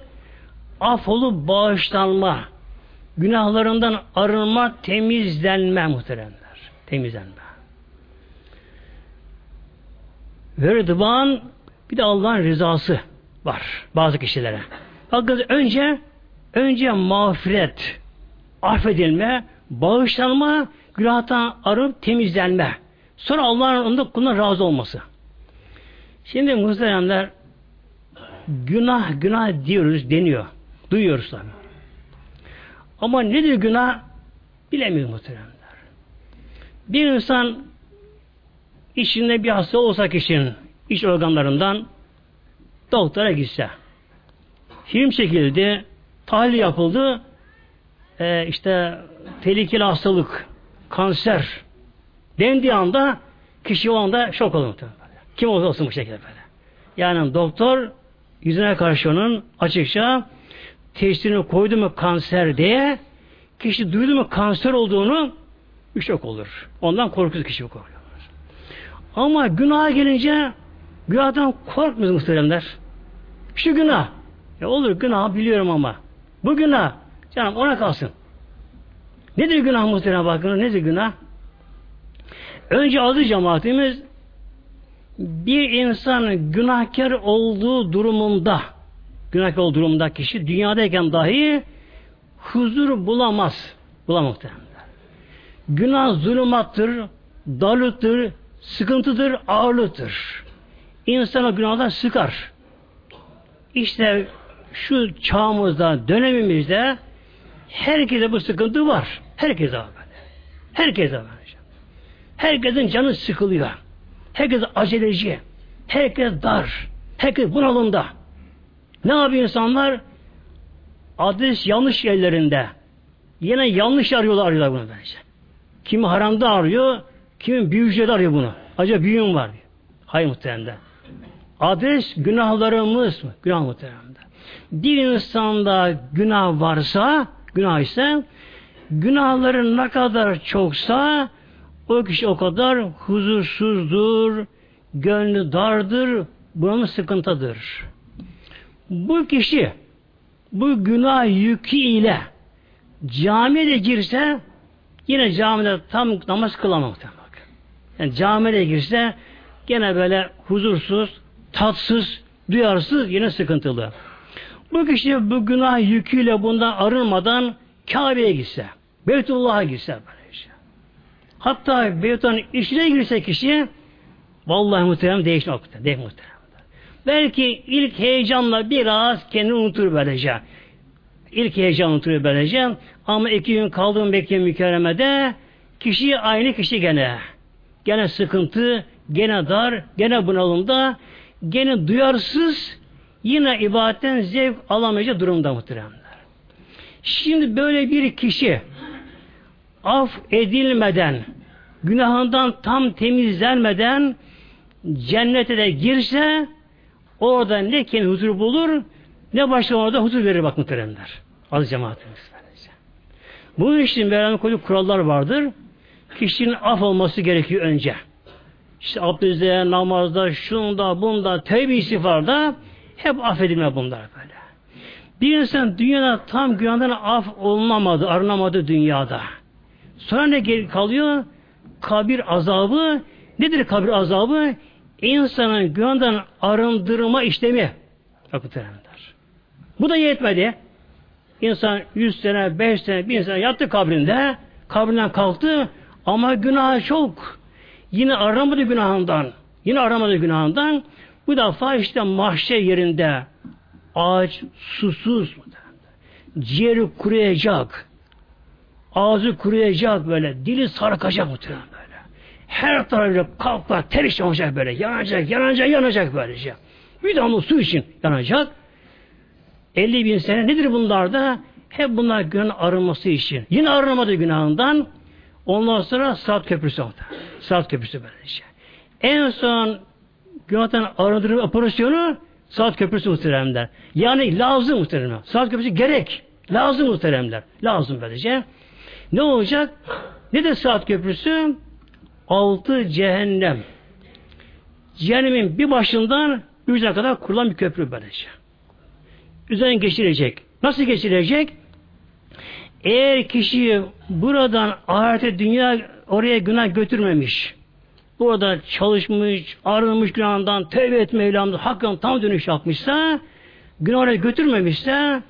Afolu bağışlanma, günahlarından arınma, temizlenme muhteremler. Temizlenme. Ve rıdvan bir de Allah'ın rızası var bazı kişilere. Bakın önce önce mağfiret, affedilme, bağışlanma, günahtan arınıp temizlenme. Sonra Allah'ın onda kuluna razı olması. Şimdi muhteremler günah günah diyoruz, deniyor. Duyuyoruz tabi. Ama nedir günah? Bilemiyoruz muhteremler. Bir insan içinde bir hasta olsa kişinin iç organlarından doktora gitse film çekildi, tahlil yapıldı e, işte tehlikeli hastalık, kanser dendiği anda kişi o anda şok olur. Kim olsun bu şekilde böyle. Yani doktor yüzüne karşı onun açıkça teşhisini koydu mu kanser diye kişi duydu mu kanser olduğunu şok olur. Ondan korkuyor kişi korkuyor. Ama günah gelince günahdan korkmuyoruz muhteremler. Şu günah. Ya olur günah biliyorum ama. Bu günah. Canım ona kalsın. Nedir günah muhterem bakın? Nedir günah? Önce adı cemaatimiz bir insan günahkar olduğu durumunda günahkar olduğu durumda kişi dünyadayken dahi huzur bulamaz. Bulamaz. Günah zulümattır, dalıktır, sıkıntıdır, ağırlıktır. İnsana günahlar sıkar. İşte şu çağımızda, dönemimizde herkese bu sıkıntı var. Herkese var. Herkese var. Herkesin canı sıkılıyor. Herkes aceleci. Herkes dar. Herkes bunalımda. Ne yapıyor insanlar? Adres yanlış yerlerinde. Yine yanlış arıyorlar arıyorlar bunu bence. Kimi haramda arıyor, kimi büyücüde arıyor bunu. Acaba büyüğüm var diyor. Hayır muhtemelen. Adres günahlarımız mı? Günah muhtemelen. Bir insanda günah varsa, günah ise günahları ne kadar çoksa o kişi o kadar huzursuzdur, gönlü dardır, bunun sıkıntıdır. Bu kişi bu günah yükü ile camiye de girse yine camide tam namaz kılamaz. Yani camiye girse gene böyle huzursuz, tatsız, duyarsız yine sıkıntılı. Bu kişi bu günah yüküyle bundan arınmadan Kabe'ye gitse, Beytullah'a gitse böyle. Hatta Beytullah'ın içine girse kişi vallahi muhterem değişir nokta. Değişir muhterem. Belki ilk heyecanla biraz kendini unutur böylece. İlk heyecan unutur böylece. Ama iki gün kaldığım Mekke mükerremede kişi aynı kişi gene. Gene sıkıntı, gene dar, gene bunalımda, gene duyarsız, yine ibadetten zevk alamayacak durumda muhteremler. Şimdi böyle bir kişi af edilmeden, günahından tam temizlenmeden cennete de girse orada ne kendi huzur bulur ne başka orada huzur verir bak muhteremler. Az cemaatimiz. Bunun için Mevla'nın koyduğu kurallar vardır. Kişinin af olması gerekiyor önce. İşte abdestte, namazda, şunda, bunda, tevbe istiğfarda hep affedilme bunlar böyle. Bir insan dünyada tam günahdan af olunamadı, arınamadı dünyada. Sonra ne kalıyor? Kabir azabı. Nedir kabir azabı? İnsanın günahdan arındırma işlemi. Bakın Bu da yetmedi. İnsan 100 sene, 5 sene, 1000 sene yattı kabrinde. Kabrinden kalktı ama günah çok. Yine aramadı günahından. Yine aramadı günahından. Bu defa işte mahşer yerinde ağaç susuz ciğeri kuruyacak ağzı kuruyacak böyle dili sarkacak muhtemelen böyle her tarafı kalklar ter olacak böyle yanacak yanacak yanacak böylece bir damla su için yanacak 50 bin sene nedir bunlar da hep bunlar günah arınması için yine arınamadı günahından ondan sonra saat köprüsü oldu saat köprüsü böylece en son günahtan arındırma operasyonu Saat köprüsü muhteremler. Yani lazım muhteremler. Saat köprüsü gerek. Lazım muhteremler. Lazım böylece. Ne olacak? Ne de saat köprüsü? Altı cehennem. Cehennemin bir başından ucuna kadar kurulan bir köprü böylece. Üzerinden geçirecek. Nasıl geçirecek? Eğer kişi buradan ahirete dünya oraya günah götürmemiş, burada çalışmış, arınmış günahından, tevbe et Mevlam'da hakkın tam dönüş yapmışsa, günahına götürmemişse,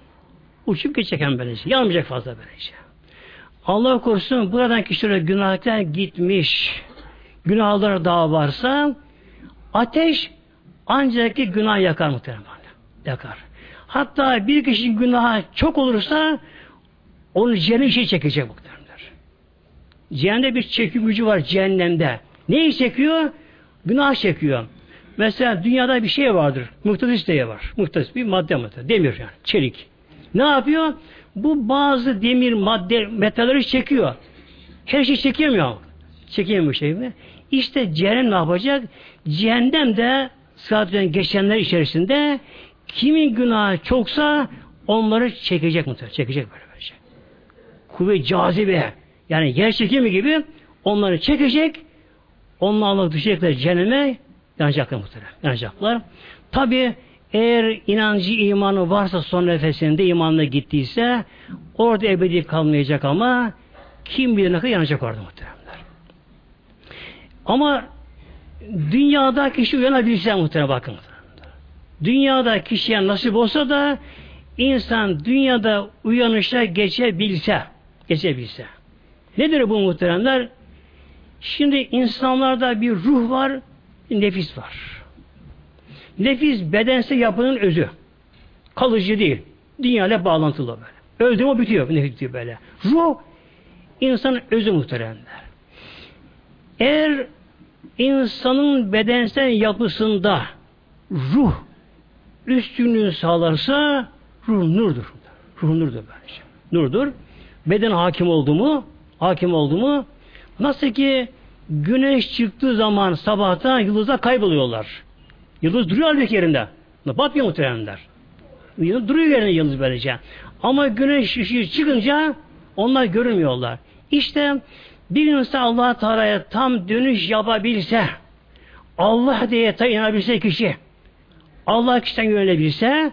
uçup geçecek hem böylece. Yanmayacak fazla böylece. Allah korusun buradan kişilere günahtan gitmiş, günahları daha varsa, ateş ancak ki günah yakar muhtemelen. Yakar. Hatta bir kişinin günahı çok olursa, onu cehennem şey çekecek muhtemelen. Cehennemde bir çekim gücü var cehennemde. Neyi çekiyor? Günah çekiyor. Mesela dünyada bir şey vardır. Mıknatıs diye var. Mıknatıs bir madde madde. Demir yani. Çelik. Ne yapıyor? Bu bazı demir madde metalleri çekiyor. Her şey çekemiyor. Çekemiyor şey mi? İşte cehennem ne yapacak? Cehennem de zaten geçenler içerisinde kimin günahı çoksa onları çekecek muhtemelen. Çekecek böyle böyle şey. Kuvvet cazibe yani yer çekimi gibi onları çekecek Onlarla düşecekler cehenneme yanacaklar muhtemelen. Yanacaklar. Tabi eğer inancı imanı varsa son nefesinde imanla gittiyse orada ebedi kalmayacak ama kim bilir ne kadar yanacak orada muhteremler. Ama dünyada kişi uyanabilse muhterem bakın. Dünyada kişiye nasip olsa da insan dünyada uyanışa geçebilse geçebilse. Nedir bu muhteremler? Şimdi insanlarda bir ruh var, nefis var. Nefis bedensel yapının özü. Kalıcı değil. Dünyayla bağlantılı böyle. Öldü mü bitiyor. Nefis bitiyor böyle. Ruh insanın özü muhteremler. Eğer insanın bedensel yapısında ruh üstünlüğü sağlarsa ruh nurdur. Ruh nurdur bence. Nurdur. Beden hakim oldu mu hakim oldu mu Nasıl ki güneş çıktığı zaman sabahta yıldızlar kayboluyorlar. Yıldız duruyor halbuki yerinde. Batmıyor muhtemelenler. Yıldız duruyor yerinde yıldız böylece. Ama güneş ışığı çıkınca onlar görünmüyorlar. İşte bir insan allah Teala'ya tam dönüş yapabilse, Allah diye inanabilse kişi, Allah kişiden yönelebilse,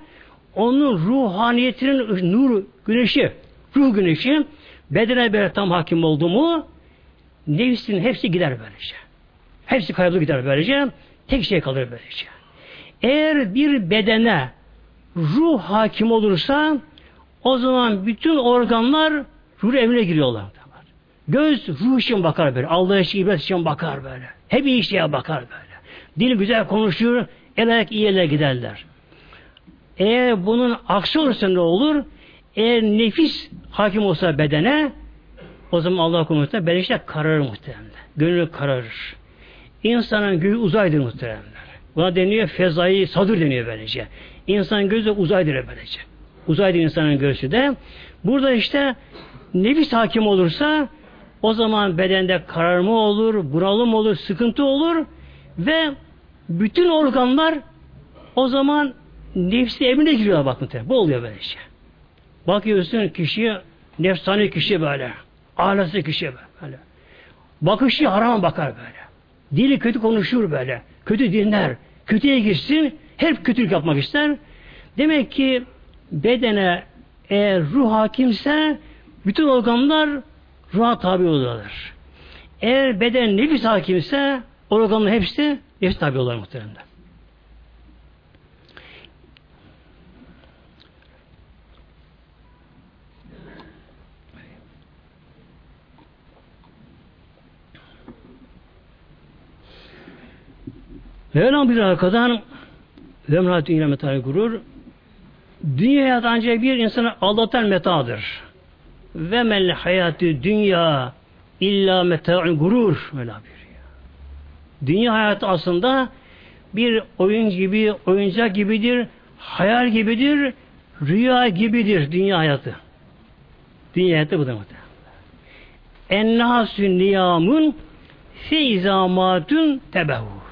onun ruhaniyetinin nur güneşi, ruh güneşi bedene böyle tam hakim oldu mu nefsin hepsi gider böylece. Hepsi kaybolup gider böylece. Tek şey kalır böylece. Eğer bir bedene ruh hakim olursa o zaman bütün organlar ruh emrine giriyorlar. Göz ruh için bakar böyle. Allah için, ibadet için bakar böyle. Hep iyi şeye bakar böyle. Dil güzel konuşur, el ayak iyi yerlere giderler. Eğer bunun aksi olursa ne olur? Eğer nefis hakim olsa bedene o zaman Allah konusunda ben işte kararır muhtemelen. Gönlü kararır. İnsanın gözü uzaydır muhtemelen. Buna deniyor fezai sadır deniyor böylece. İnsan gözü uzaydır böylece. Uzaydır insanın gözü de. Burada işte nefis hakim olursa O zaman bedende kararma olur, bunalım olur, sıkıntı olur ve bütün organlar o zaman nefsi emrine giriyor bakın. Bu oluyor böyle şey. Bakıyorsun kişiye nefsani kişi böyle. Ahlası kişi böyle. Bakışı haram bakar böyle. Dili kötü konuşur böyle. Kötü dinler. Kötüye gitsin. Hep kötülük yapmak ister. Demek ki bedene eğer ruh hakimse bütün organlar ruha tabi olurlar. Eğer beden nefis hakimse organların hepsi nefis tabi olurlar muhtemelen. Mevlam bir arkadan Vemrat dünya metayı gurur. Dünya hayatı ancak bir insanı aldatan metadır. Ve mel hayatı dünya illa meta'un gurur. Öyle buyuruyor. Dünya hayatı aslında bir oyun gibi, oyuncak gibidir, hayal gibidir, rüya gibidir dünya hayatı. Dünya hayatı bu da muhtemelen. Ennâsü niyamun feizamatun tebehu.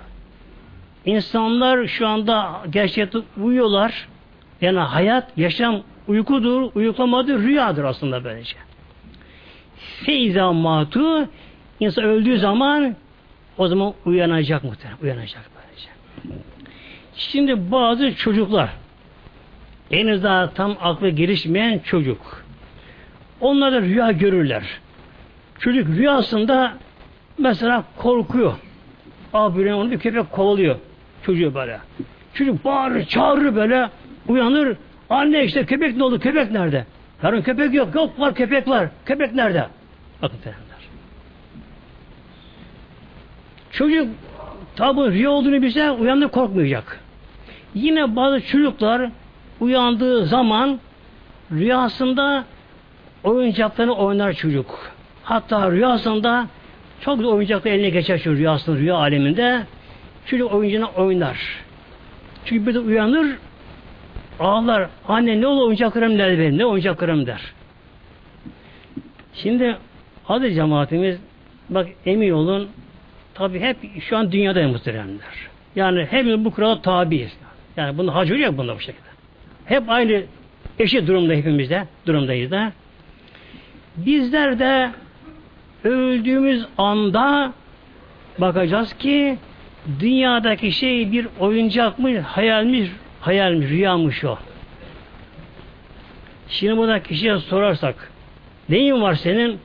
İnsanlar şu anda gerçekte uyuyorlar. Yani hayat, yaşam uykudur, uyuklamadır, rüyadır aslında böylece. Feyza matu insan öldüğü zaman o zaman uyanacak muhtemelen. Uyanacak böylece. Şimdi bazı çocuklar henüz daha tam aklı gelişmeyen çocuk. Onlar da rüya görürler. Çocuk rüyasında mesela korkuyor. Abi onu bir köpek kovalıyor. Çocuğu böyle. Çocuk bağırır, çağırır böyle. Uyanır. Anne işte köpek ne oldu? Köpek nerede? Yarın köpek yok. Yok var köpek var. Köpek nerede? Bakın efendiler. Çocuk tabi rüya olduğunu bilse uyandı korkmayacak. Yine bazı çocuklar uyandığı zaman rüyasında oyuncaklarını oynar çocuk. Hatta rüyasında çok da oyuncaklar eline geçer şu rüyasında, rüya aleminde. Çocuk oyuncuna oynar. Çünkü bir de uyanır ağlar. Anne ne olur oyuncaklarım der benim. Ne oyuncaklarım der. Şimdi hadi cemaatimiz bak emin olun tabi hep şu an dünyada muhteremler. Yani hep bu kurala tabiiz. Yani bunu hacı yok bunda bu şekilde. Hep aynı eşit durumda hepimizde durumdayız da. Bizler de öldüğümüz anda bakacağız ki dünyadaki şey bir oyuncak mı, hayalmiş, hayalmiş, rüyamış o. Şimdi burada kişiye sorarsak, neyin var senin?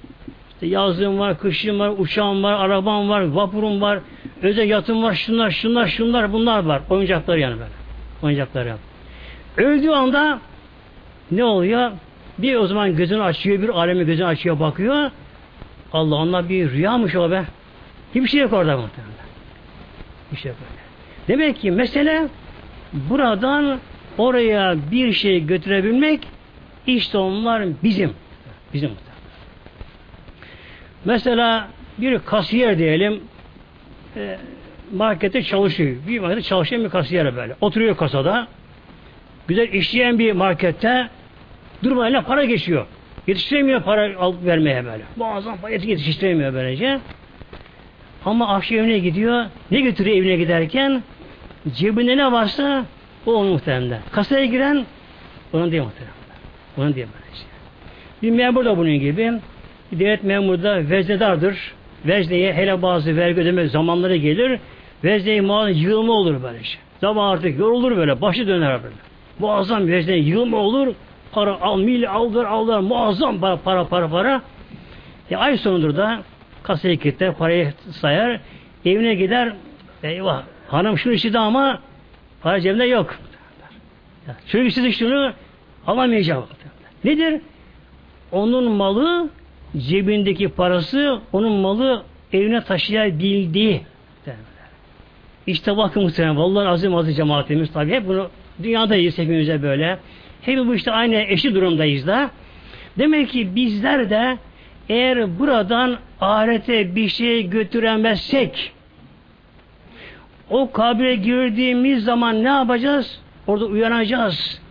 İşte yazlığın var, kışın var, uçağın var, araban var, vapurun var, özel yatın var, şunlar, şunlar, şunlar, bunlar var. Oyuncaklar yani böyle. Oyuncaklar yap. Öldüğü anda ne oluyor? Bir o zaman gözünü açıyor, bir alemi gözünü açıyor, bakıyor. Allah onlar bir rüyamış o be. Hiçbir şey yok orada muhtemelen. İşte böyle. Demek ki mesele buradan oraya bir şey götürebilmek işte onlar bizim. Bizim Mesela bir kasiyer diyelim e, markette çalışıyor. Bir markette çalışan bir kasiyer böyle. Oturuyor kasada. Güzel işleyen bir markette durmayla para geçiyor. Yetiştiremiyor para alıp vermeye böyle. Bazen yetiştiremiyor böylece. Ama akşam evine gidiyor. Ne götürüyor evine giderken? Cebinde ne varsa o onun muhtemelen. Kasaya giren onun diye muhtemelen. Onun diye böylece. Bir memur da bunun gibi. Bir devlet memuru da veznedardır. Vezneye hele bazı vergi ödeme zamanları gelir. Vezneye muazzam yığılma olur böyle şey. Zaman artık yorulur böyle. Başı döner böyle. Muazzam vezneye yığılma olur. Para al, mil aldır aldır. Muazzam para para para. para. E, ay sonudur da kasayı kilitler, parayı sayar. Evine gider. Eyvah hanım şunu istedi ama para cebinde yok. Şunu istedi şunu alamayacak. Nedir? Onun malı cebindeki parası onun malı evine taşıyabildiği. İşte bakın muhtemelen vallahi azim azı cemaatimiz tabi hep bunu dünyadayız hepimize böyle. Hep bu işte aynı eşi durumdayız da. Demek ki bizler de eğer buradan ahirete bir şey götüremezsek o kabre girdiğimiz zaman ne yapacağız? Orada uyanacağız.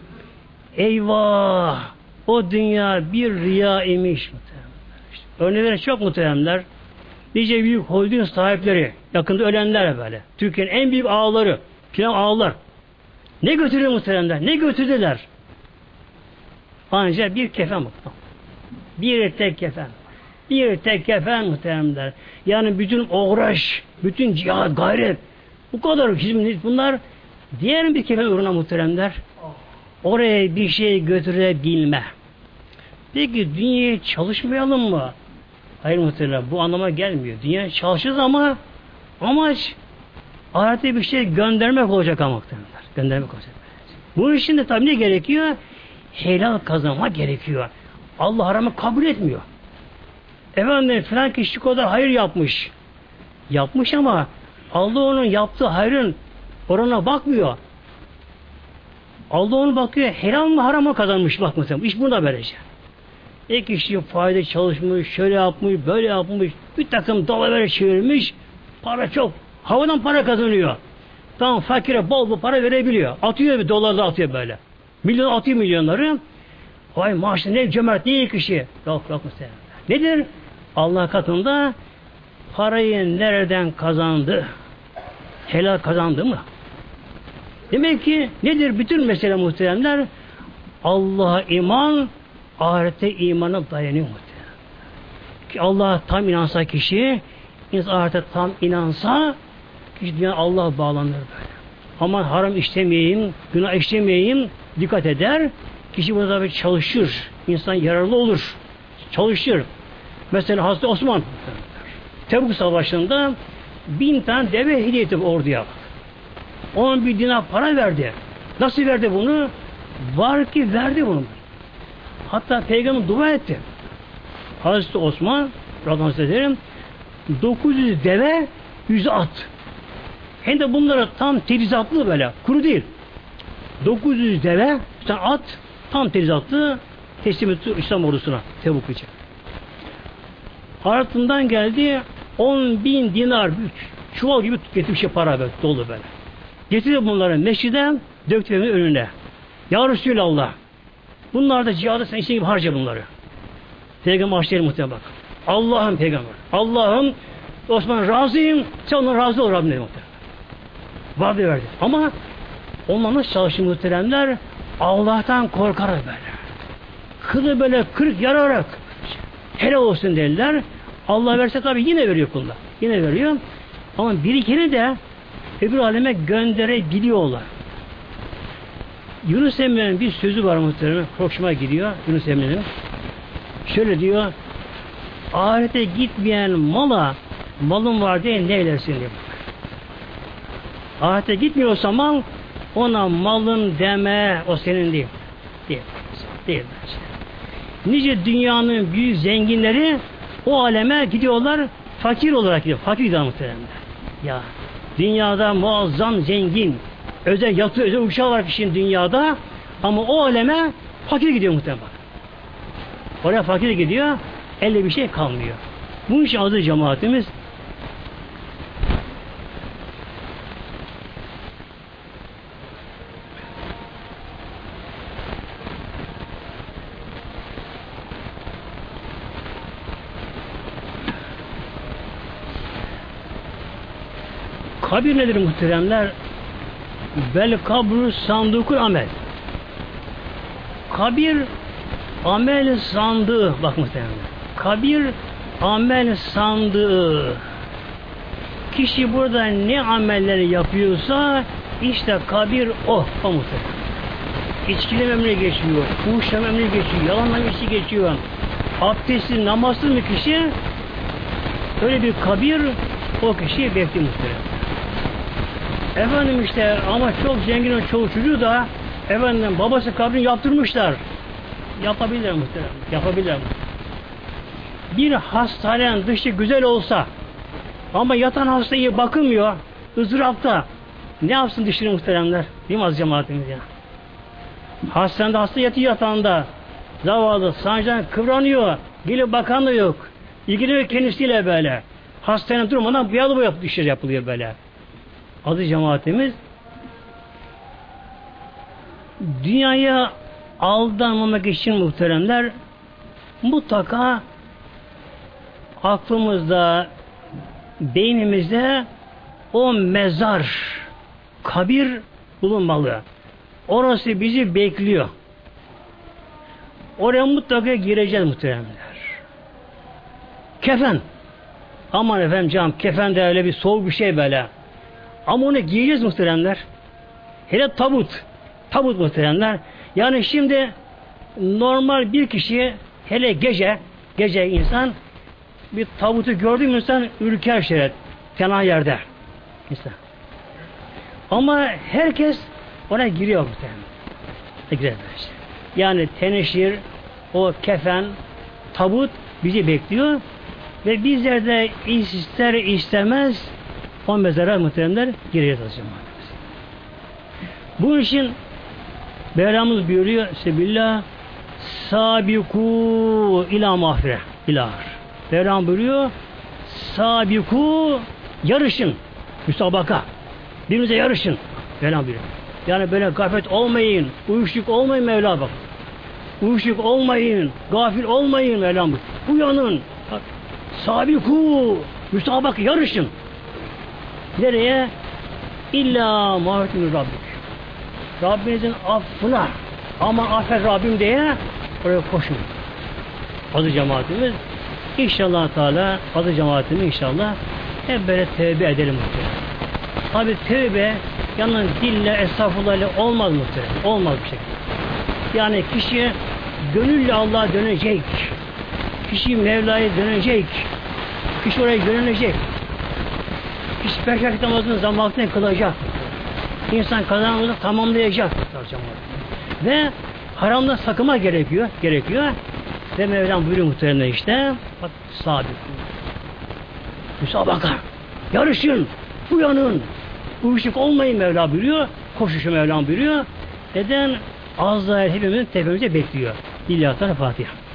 Eyvah! O dünya bir riya imiş. Örnekleri çok muhteremler. Nice büyük holding sahipleri, yakında ölenler böyle. Türkiye'nin en büyük ağları, plan ağlar. Ne götürüyor muhteremler? Ne götürdüler? Ancak bir kefen baktım. Bir tek kefen. Bir tek kefen muhteremler. Yani bütün uğraş, bütün cihat, gayret, bu kadar hizmet bunlar diğer bir kefen uğruna muhteremler. Oraya bir şey götürebilme. Peki dünyaya çalışmayalım mı? Hayır muhtemelen bu anlama gelmiyor. Dünya çalışırız ama amaç ahirete bir şey göndermek olacak ama muhtemelen. Göndermek olacak. Bunun için de tabi ne gerekiyor? Helal kazanmak gerekiyor. Allah haramı kabul etmiyor. Efendim filan kişi kadar hayır yapmış. Yapmış ama Allah onun yaptığı hayrın orana bakmıyor. Allah onu bakıyor. Helal mı haram mı kazanmış bak mesela. İş bunu da böylece. İki kişi fayda çalışmış, şöyle yapmış, böyle yapmış, bir takım dolar çevirmiş, para çok. Havadan para kazanıyor. Tamam fakire bol bol para verebiliyor. Atıyor bir dolarla atıyor böyle. Milyon atıyor milyonları. Vay maaşı ne cömert ne iyi kişi. Yok yok mesela. Nedir? Allah katında parayı nereden kazandı? Helal kazandı mı? Demek ki nedir bütün mesele muhteremler? Allah'a iman, ahirete imana dayanıyor muhterem. Ki Allah'a tam inansa kişi, insan ahirete tam inansa, kişi dünya Allah'a bağlanır böyle. Aman haram işlemeyeyim, günah işlemeyeyim, dikkat eder. Kişi burada bir çalışır. insan yararlı olur. Çalışır. Mesela Hazreti Osman Tebuk Savaşı'nda bin tane deve hediye etti orduya. On bir dinar para verdi. Nasıl verdi bunu? Var ki verdi bunu. Hatta peygamber dua etti. Hazreti Osman radıyallahu Hazretleri 900 deve 100 at. Hem de bunlara tam terizatlı böyle. Kuru değil. 900 deve bir tane at tam terizatlı teslim etti İslam ordusuna Tebuk için. Ardından geldi 10 bin dinar çuval gibi getirmiş para böyle, dolu böyle. Getirdi bunları meşride döktü önüne. Ya Resulallah bunlar da cihadı sen için gibi harca bunları. Peygamber açtı muhtemelen bak. Allah'ım peygamber. Allah'ım Osman razıyım. Sen ondan razı ol Rabbim dedi muhtemelen. Vaadi verdi. Ama onlar nasıl çalıştı muhteremler? Allah'tan korkar böyle. Kılı böyle kırık yararak helal olsun dediler. Allah verse tabi yine veriyor kullar. Yine veriyor. Ama birikeni de öbür aleme gönderebiliyorlar. Yunus Emre'nin bir sözü var muhtemelen. Hoşuma gidiyor Yunus Emre'nin. Şöyle diyor. Ahirete gitmeyen mala malın var diye ne eylersin diyor. Ahirete gitmiyorsa mal ona malın deme o senin değil. Değil. Değil. Nice dünyanın büyük zenginleri o aleme gidiyorlar fakir olarak gidiyor. Fakir gidiyor muhtemelen. Ya dünyada muazzam zengin özel yatı özel uçağı var kişinin dünyada ama o aleme fakir gidiyor muhtemelen. Oraya fakir gidiyor elde bir şey kalmıyor. Bu iş adı cemaatimiz Kabir nedir muhteremler? Bel kabru sandukul amel. Kabir amel sandığı bak muhteremler. Kabir amel sandığı. Kişi burada ne amelleri yapıyorsa işte kabir o. O muhterem. İçkili memle geçiyor, fuhuşla memle geçiyor, yalanla memle geçiyor. Abdestli, namazsız mı kişi? Öyle bir kabir o kişiyi bekliyor muhterem. Efendim işte ama çok zengin o çoğu çocuğu da efendim babası kabrini yaptırmışlar. Yapabilir muhtemelen. Yapabilir. Bir hastanenin dışı güzel olsa ama yatan hasta iyi bakılmıyor. ızdırapta. Ne yapsın dışını muhteremler? Değil mi az cemaatimiz ya? Hastanede hasta yatıyor yatağında. Zavallı, sancıdan kıvranıyor. Gelip bakan da yok. İlgileniyor kendisiyle böyle. Hastanın durmadan bir bu yap, dışarı yapılıyor böyle adı cemaatimiz dünyaya aldanmamak için muhteremler mutlaka aklımızda, beynimizde o mezar, kabir bulunmalı. Orası bizi bekliyor. Oraya mutlaka gireceğiz muhteremler. Kefen. Aman efendim canım kefen de öyle bir soğuk bir şey böyle. Ama onu giyeceğiz muhteremler. Hele tabut. Tabut muhteremler. Yani şimdi normal bir kişi hele gece gece insan bir tabutu gördüğü insan ürker şeret. Fena yerde. İnsan. Ama herkes ona giriyor muhtemelen. Yani teneşir, o kefen, tabut bizi bekliyor ve bizler de ister istemez o mezara muhteremler gireceğiz hocam. Bu için Mevlamız buyuruyor Sebillah sabiku ila mahfire ilah. Mevlam buyuruyor sabiku yarışın müsabaka birbirinize yarışın Mevlam buyuruyor. Yani böyle gaflet olmayın uyuşluk olmayın Mevla bak uyuşluk olmayın gafil olmayın Mevlam buyuruyor. Uyanın sabiku müsabaka yarışın nereye? İlla mahvetini Rabbik. Rabbinizin affına ama affet Rabbim diye oraya koşun. Adı cemaatimiz İnşallah Teala adı cemaatimiz inşallah hep böyle tevbe edelim muhtemelen. Tabi tevbe yalnız dille, estağfurullah ile olmaz muhtemelen. Olmaz bir şekilde. Yani kişi gönülle Allah'a dönecek. Kişi Mevla'ya dönecek. Kişi oraya yönelecek. Kişi beş vakit namazını zamanında kılacak. İnsan kazanımını tamamlayacak. Ve haramdan sakıma gerekiyor. Gerekiyor. Ve Mevlam buyuruyor muhtemelen işte. Bak sabit. Müsabaka. Yarışın. Uyanın. Uyuşuk olmayın Mevla buyuruyor. Koşuşu Mevlam buyuruyor. Neden? Azrail hepimizin tepemizde bekliyor. İlyaslar Fatiha.